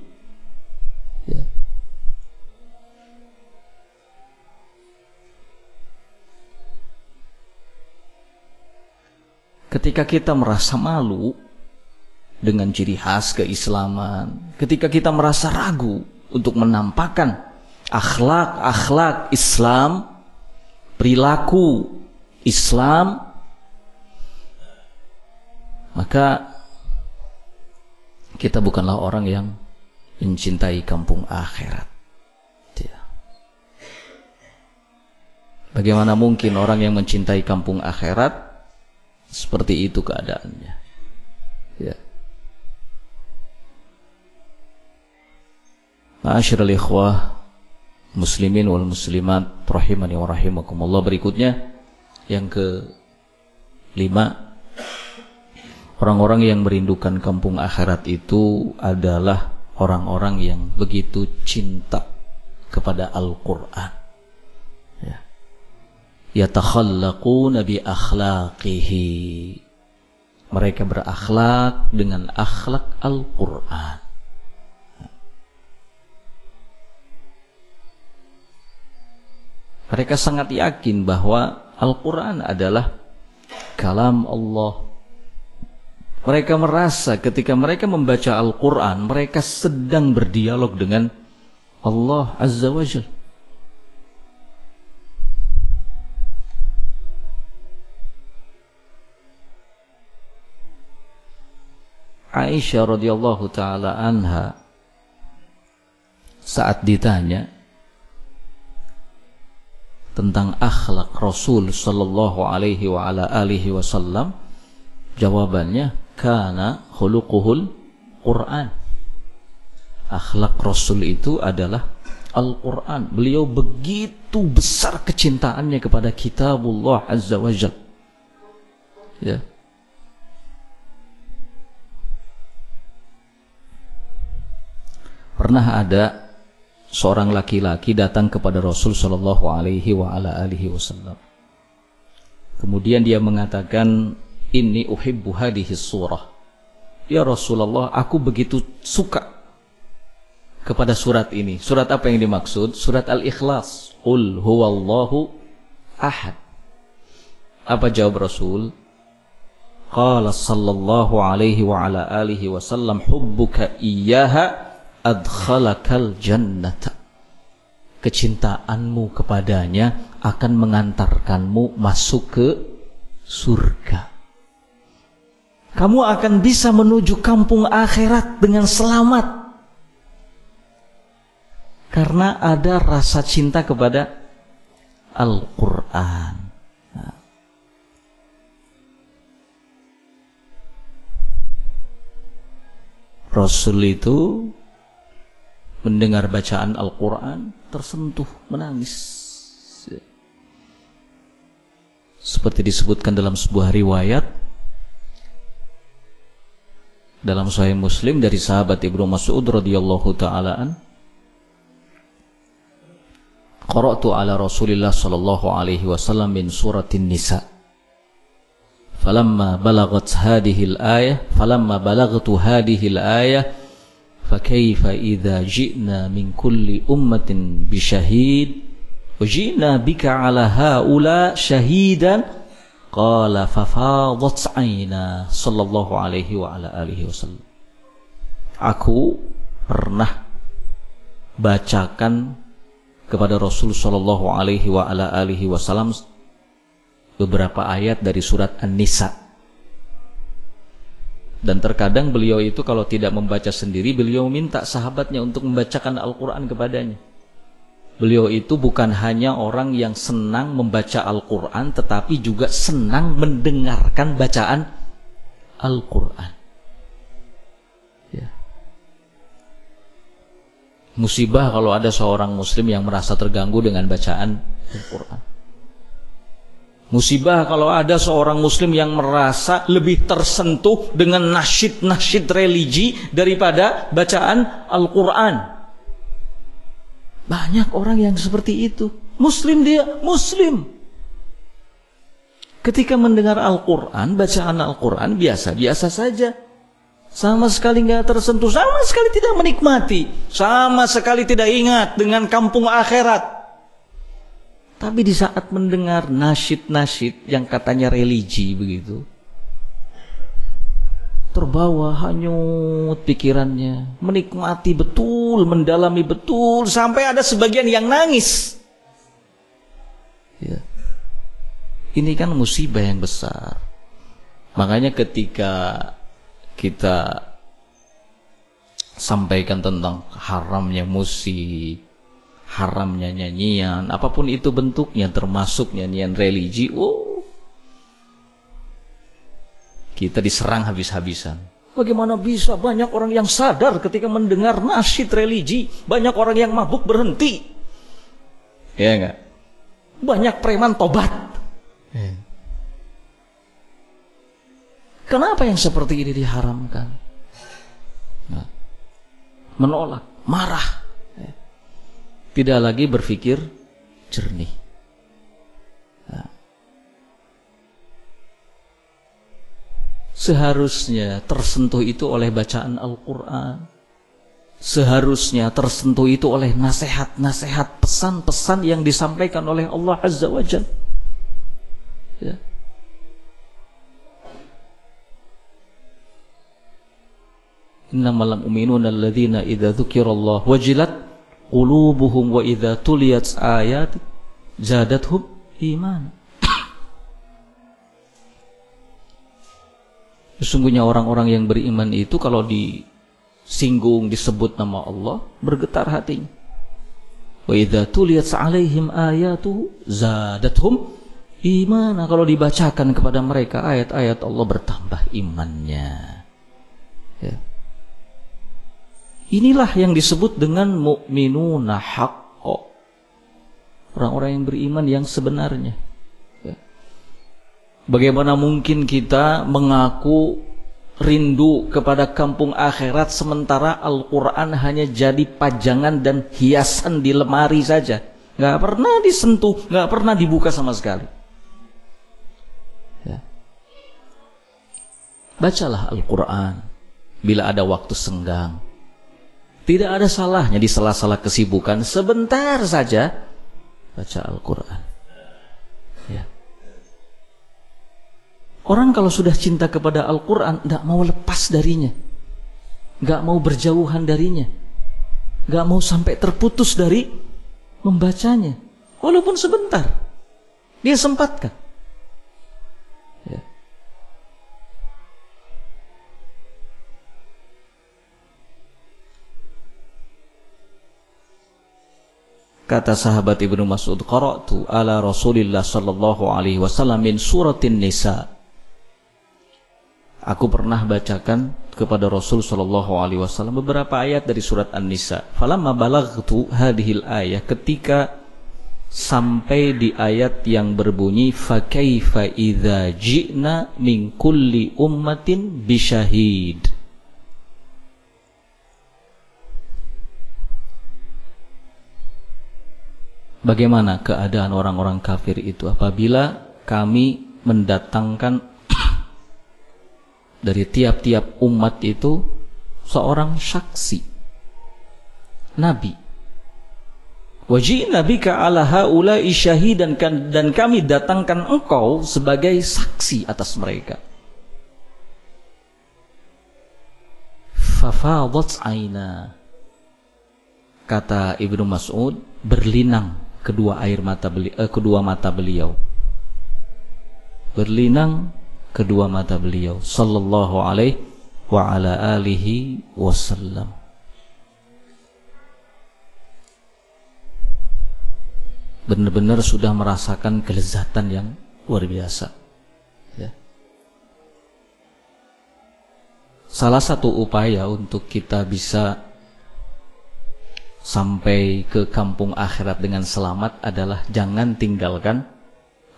Ketika kita merasa malu dengan ciri khas keislaman, ketika kita merasa ragu untuk menampakkan akhlak-akhlak Islam, perilaku Islam, maka kita bukanlah orang yang mencintai kampung akhirat. Bagaimana mungkin orang yang mencintai kampung akhirat seperti itu keadaannya. Ya. Ma'asyiral ikhwah muslimin wal muslimat rahimani wa rahimakumullah berikutnya yang ke lima orang-orang yang merindukan kampung akhirat itu adalah orang-orang yang begitu cinta kepada Al-Qur'an yatakhallaquna bi akhlaqihi mereka berakhlak dengan akhlak Al-Qur'an mereka sangat yakin bahwa Al-Quran adalah kalam Allah. Mereka merasa ketika mereka membaca Al-Quran, mereka sedang berdialog dengan Allah Azza wa Jal. Aisyah radhiyallahu taala anha saat ditanya tentang akhlak Rasul sallallahu alaihi wa ala alihi wasallam jawabannya kana khuluquhul Quran. Akhlak Rasul itu adalah Al-Quran. Beliau begitu besar kecintaannya kepada kitabullah azza wa jal ya pernah ada seorang laki-laki datang kepada Rasul Shallallahu Alaihi Wasallam. Kemudian dia mengatakan, ini uhibbu hadhihi surah. Ya Rasulullah, aku begitu suka kepada surat ini. Surat apa yang dimaksud? Surat Al-Ikhlas. Qul huwallahu ahad. Apa jawab Rasul? Qala sallallahu alaihi wa ala alihi wasallam hubbuka iyyaha adkhalakal jannata. Kecintaanmu kepadanya akan mengantarkanmu masuk ke surga. Kamu akan bisa menuju kampung akhirat dengan selamat. Karena ada rasa cinta kepada Al-Quran. Rasul itu mendengar bacaan Al-Quran tersentuh menangis. Seperti disebutkan dalam sebuah riwayat dalam Sahih Muslim dari sahabat Ibnu Mas'ud radhiyallahu taalaan Qara'tu ala Rasulillah sallallahu alaihi wasallam min suratin Nisa. Falamma balagat hadhihi al-ayah falamma balagtu hadhihi al-ayah فكيف إذا جئنا من كل أمة بشهيد وجئنا بك على هؤلاء شهيدا قال ففاضت عينا صلى الله عليه وعلى آله وسلم aku pernah bacakan kepada Rasul Shallallahu Alaihi wa ala alihi Wasallam beberapa ayat dari surat An-Nisa dan terkadang beliau itu kalau tidak membaca sendiri, beliau minta sahabatnya untuk membacakan Al-Quran kepadanya. Beliau itu bukan hanya orang yang senang membaca Al-Quran, tetapi juga senang mendengarkan bacaan Al-Quran. Ya. Musibah kalau ada seorang muslim yang merasa terganggu dengan bacaan Al-Quran. Musibah kalau ada seorang muslim yang merasa lebih tersentuh dengan nasyid-nasyid religi daripada bacaan Al-Quran. Banyak orang yang seperti itu. Muslim dia, muslim. Ketika mendengar Al-Quran, bacaan Al-Quran biasa-biasa saja. Sama sekali nggak tersentuh, sama sekali tidak menikmati, sama sekali tidak ingat dengan kampung akhirat. Tapi di saat mendengar nasyid-nasyid yang katanya religi begitu, terbawa hanyut pikirannya, menikmati betul, mendalami betul, sampai ada sebagian yang nangis. Ya. Ini kan musibah yang besar. Makanya ketika kita sampaikan tentang haramnya musik, haramnya nyanyian, apa pun itu bentuknya termasuk nyanyian religi, oh kita diserang habis-habisan. Bagaimana bisa banyak orang yang sadar ketika mendengar nasyid religi, banyak orang yang mabuk berhenti. Ya enggak? Banyak preman tobat. Ya. Kenapa yang seperti ini diharamkan? Nah, menolak, marah tidak lagi berpikir jernih. Nah. Seharusnya tersentuh itu oleh bacaan Al-Quran. Seharusnya tersentuh itu oleh nasihat-nasihat, pesan-pesan yang disampaikan oleh Allah Azza wa Jal. Ya. Innamal mu'minuna alladzina idza dzukirallahu wajilat qulubuhum wa idza tuliyat ayat zadathum iman. Sesungguhnya orang-orang yang beriman itu kalau disinggung disebut nama Allah bergetar hatinya. Wa idza tuliyat alaihim ayatu zadathum iman. Kalau dibacakan kepada mereka ayat-ayat Allah bertambah imannya. Ya. Inilah yang disebut dengan mukminuna haqqo. Orang-orang yang beriman yang sebenarnya. Ya. Bagaimana mungkin kita mengaku rindu kepada kampung akhirat sementara Al-Quran hanya jadi pajangan dan hiasan di lemari saja. Gak pernah disentuh, gak pernah dibuka sama sekali. Ya. Bacalah Al-Quran bila ada waktu senggang tidak ada salahnya di sela-sela kesibukan sebentar saja baca Al-Quran. Ya. Orang kalau sudah cinta kepada Al-Quran tidak mau lepas darinya. Gak mau berjauhan darinya. Gak mau sampai terputus dari membacanya. Walaupun sebentar. Dia sempatkan. Kata sahabat Ibnu Mas'ud, "Qara'tu ala Rasulillah sallallahu alaihi wasallam min suratin Nisa." Aku pernah bacakan kepada Rasul sallallahu alaihi wasallam beberapa ayat dari surat An-Nisa. Falamma balaghtu hadhil ayah ketika sampai di ayat yang berbunyi fa kaifa idza ji'na min kulli ummatin bisyahid. Bagaimana keadaan orang-orang kafir itu? Apabila kami mendatangkan <clears throat> dari tiap-tiap umat itu seorang saksi nabi. Wajib Nabi ala haula'i syahidan kan, dan kami datangkan engkau sebagai saksi atas mereka. Fafadat aina kata Ibnu Mas'ud berlinang kedua air mata beli, eh, kedua mata beliau. Berlinang kedua mata beliau. Sallallahu alaihi wa ala alihi wasallam. Benar-benar sudah merasakan kelezatan yang luar biasa. Ya. salah satu upaya untuk kita bisa sampai ke kampung akhirat dengan selamat adalah jangan tinggalkan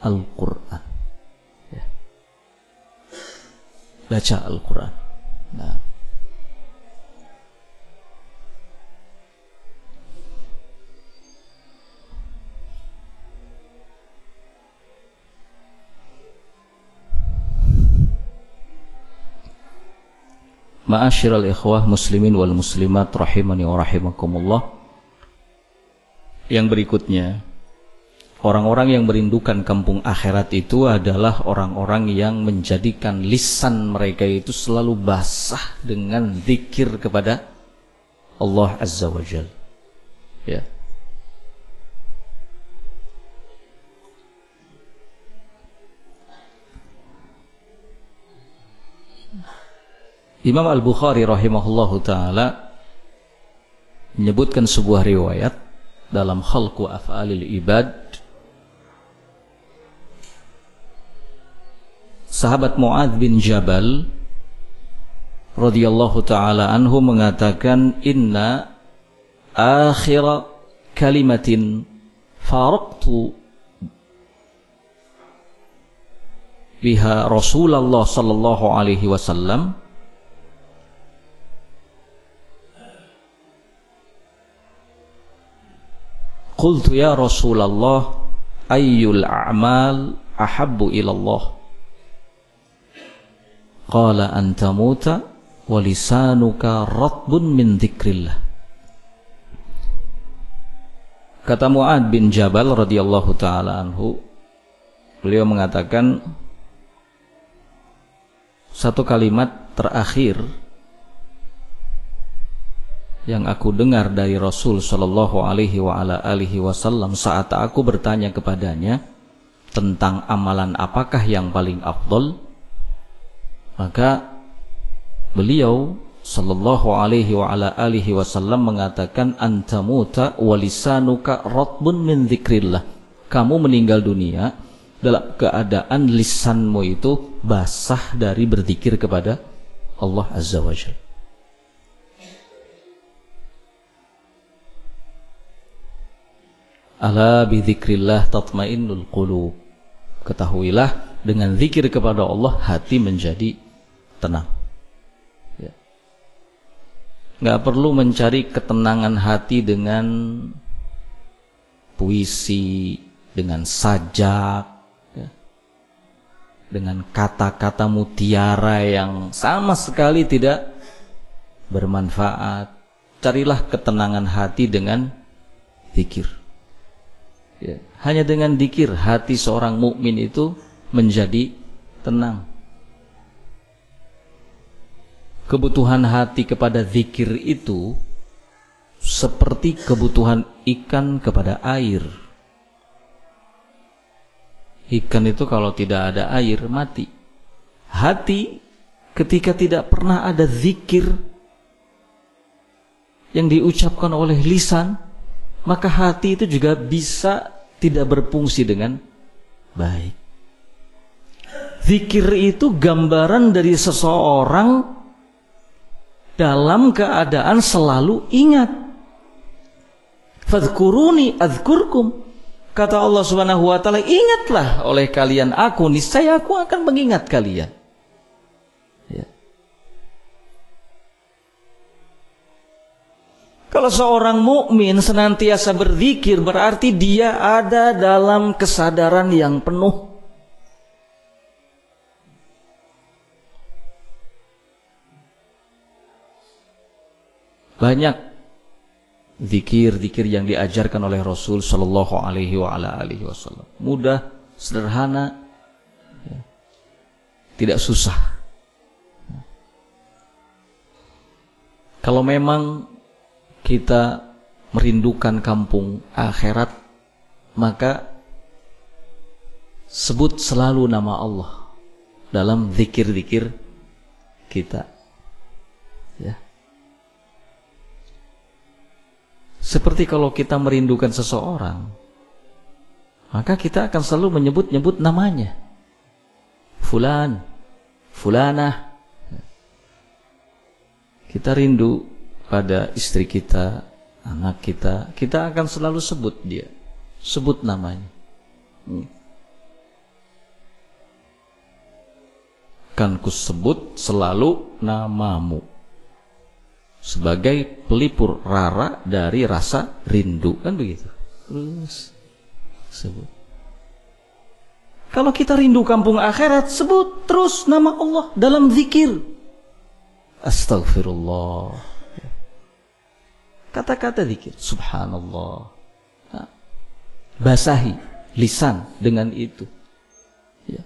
Al-Quran. Ya. Baca Al-Quran. Nah. Ma'asyiral ikhwah muslimin wal muslimat rahimani wa rahimakumullah. Yang berikutnya, orang-orang yang merindukan kampung akhirat itu adalah orang-orang yang menjadikan lisan mereka itu selalu basah dengan zikir kepada Allah Azza wa Jal. Ya. Imam Al-Bukhari rahimahullahu taala menyebutkan sebuah riwayat dalam khalqu af'alil ibad sahabat Muadz bin Jabal radhiyallahu taala anhu mengatakan inna akhir kalimatin faraqtu biha Rasulullah sallallahu alaihi wasallam Qultu ya Rasulullah ayyul a'mal ahabbu ilallah? Qala anta muta wa lisanuka ratbun min dhikrillah Kata Mu'ad bin Jabal radhiyallahu taala anhu beliau mengatakan satu kalimat terakhir yang aku dengar dari Rasul Shallallahu Alaihi Wasallam saat aku bertanya kepadanya tentang amalan apakah yang paling afdol maka beliau Sallallahu alaihi wa ala alihi wasallam mengatakan antamuta walisanuka rotbun min dzikrillah. Kamu meninggal dunia dalam keadaan lisanmu itu basah dari berzikir kepada Allah Azza wa Jalla. Ala bidzikrillah tatmainnul qulub. Ketahuilah dengan zikir kepada Allah hati menjadi tenang. Ya. Perlu mencari ketenangan hati dengan puisi, dengan sajak, ya. dengan kata-kata mutiara yang sama sekali tidak bermanfaat. Carilah ketenangan hati dengan zikir. Ya, hanya dengan dikir hati seorang mukmin itu menjadi tenang. Kebutuhan hati kepada zikir itu seperti kebutuhan ikan kepada air. Ikan itu kalau tidak ada air mati. Hati ketika tidak pernah ada zikir yang diucapkan oleh lisan, maka hati itu juga bisa tidak berfungsi dengan baik. Zikir itu gambaran dari seseorang dalam keadaan selalu ingat. Fadkuruni adzkurkum. Kata Allah Subhanahu wa taala, ingatlah oleh kalian aku, niscaya aku akan mengingat kalian. Kalau seorang mukmin senantiasa berzikir berarti dia ada dalam kesadaran yang penuh. Banyak zikir-zikir yang diajarkan oleh Rasul Shallallahu Alaihi Wasallam. Mudah, sederhana, ya. tidak susah. Kalau memang kita merindukan kampung akhirat, maka sebut selalu nama Allah dalam zikir-zikir kita. Ya. Seperti kalau kita merindukan seseorang, maka kita akan selalu menyebut-nyebut namanya. Fulan, fulanah. Kita rindu pada istri kita, anak kita, kita akan selalu sebut dia, sebut namanya. Hmm. Kan kusebut selalu namamu sebagai pelipur rara dari rasa rindu kan begitu. Terus sebut. Kalau kita rindu kampung akhirat, sebut terus nama Allah dalam zikir. Astagfirullah. Kata-kata zikir. Subhanallah. Basahi lisan dengan itu. Ya.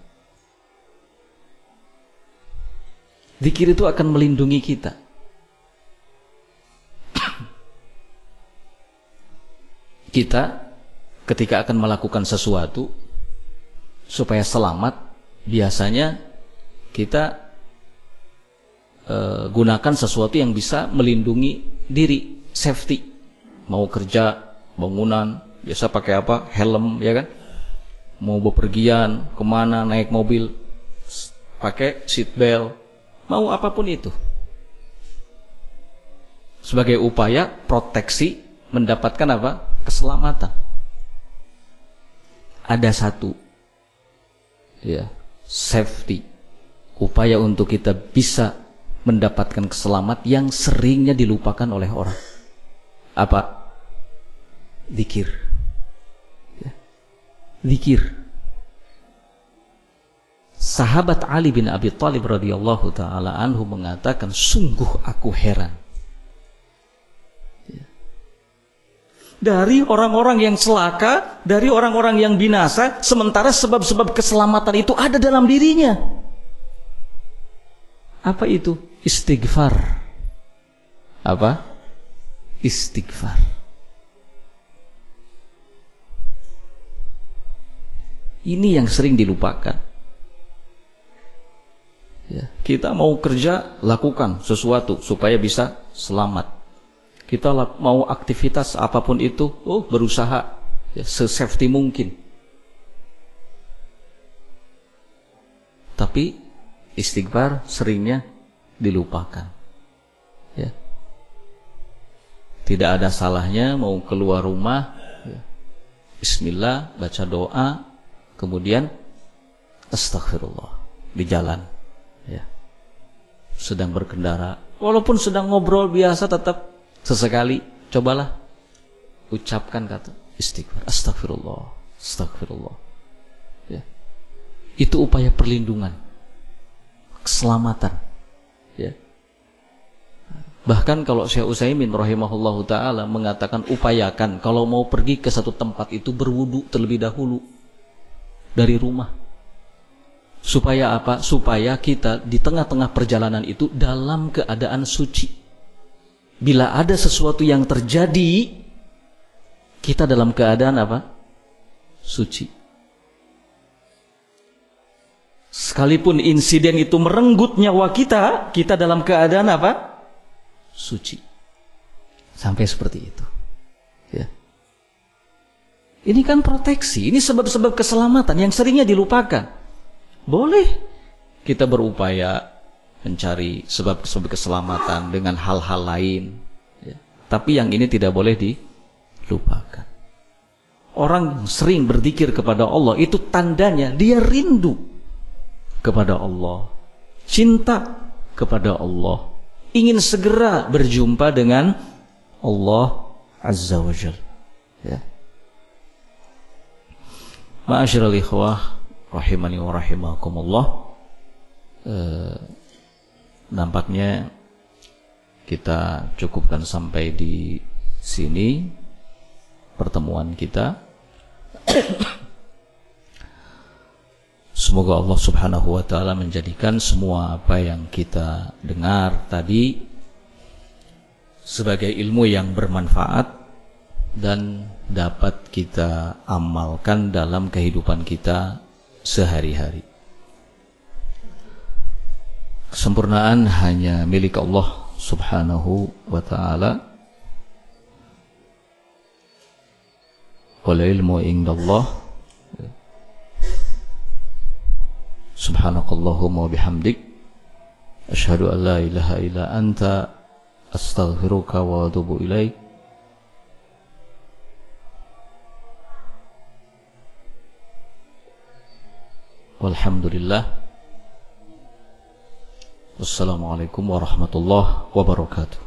Zikir itu akan melindungi kita. <coughs> Kita ketika akan melakukan sesuatu supaya selamat, biasanya kita uh, gunakan sesuatu yang bisa melindungi diri safety. Mau kerja bangunan biasa pakai apa? Helm ya kan? Mau bepergian ke mana naik mobil pakai seat belt. Mau apa pun itu. Sebagai upaya proteksi mendapatkan apa? Keselamatan. Ada satu ya safety. Upaya untuk kita bisa mendapatkan keselamat yang seringnya dilupakan oleh orang apa zikir ya. zikir sahabat Ali bin Abi Thalib radhiyallahu taala anhu mengatakan sungguh aku heran ya. dari orang-orang yang celaka, dari orang-orang yang binasa, sementara sebab-sebab keselamatan itu ada dalam dirinya. Apa itu? Istighfar. Apa? Istighfar. Ini yang sering dilupakan. Ya, kita mau kerja, lakukan sesuatu supaya bisa selamat. Kita mau aktivitas apa pun itu, oh berusaha ya, se-safety mungkin. Tapi istighfar seringnya dilupakan. Tidak ada salahnya mau keluar rumah, ya. Bismillah, baca doa, kemudian Astagfirullah di jalan. Ya. Sedang berkendara, walaupun sedang ngobrol biasa tetap sesekali cobalah ucapkan kata istighfar, Astagfirullah, Astagfirullah. Ya. Itu upaya perlindungan, keselamatan. Ya. Bahkan kalau Syekh Utsaimin rahimahullahu taala mengatakan upayakan kalau mau pergi ke satu tempat itu berwudu terlebih dahulu dari rumah. Supaya apa? Supaya kita di tengah-tengah perjalanan itu dalam keadaan suci. Bila ada sesuatu yang terjadi, kita dalam keadaan apa? Suci. Sekalipun insiden itu merenggut nyawa kita, kita dalam keadaan apa? Suci. Sampai seperti itu. Ya. Ini kan proteksi, ini sebab-sebab keselamatan yang seringnya dilupakan. Boleh kita berupaya mencari sebab-sebab keselamatan dengan hal-hal lain. Ya. Tapi yang ini tidak boleh dilupakan. Orang sering berzikir kepada Allah itu tandanya dia rindu kepada Allah. Cinta kepada Allah ingin segera berjumpa dengan Allah Azza wa Jal. Ya. Ma'asyiral ikhwah rahimani wa rahimakumullah. Eh, nampaknya kita cukupkan sampai di sini pertemuan kita. Semoga Allah Subhanahu wa taala menjadikan semua apa yang kita dengar tadi sebagai ilmu yang bermanfaat dan dapat kita amalkan dalam kehidupan kita sehari-hari. Kesempurnaan hanya milik Allah Subhanahu wa taala. Wal ilmu indallah Subhanakallahumma bihamdik. Ashhadu an la ilaha illa anta. Astaghfiruka wa atubu ilaik. Walhamdulillah. Wassalamualaikum warahmatullahi wabarakatuh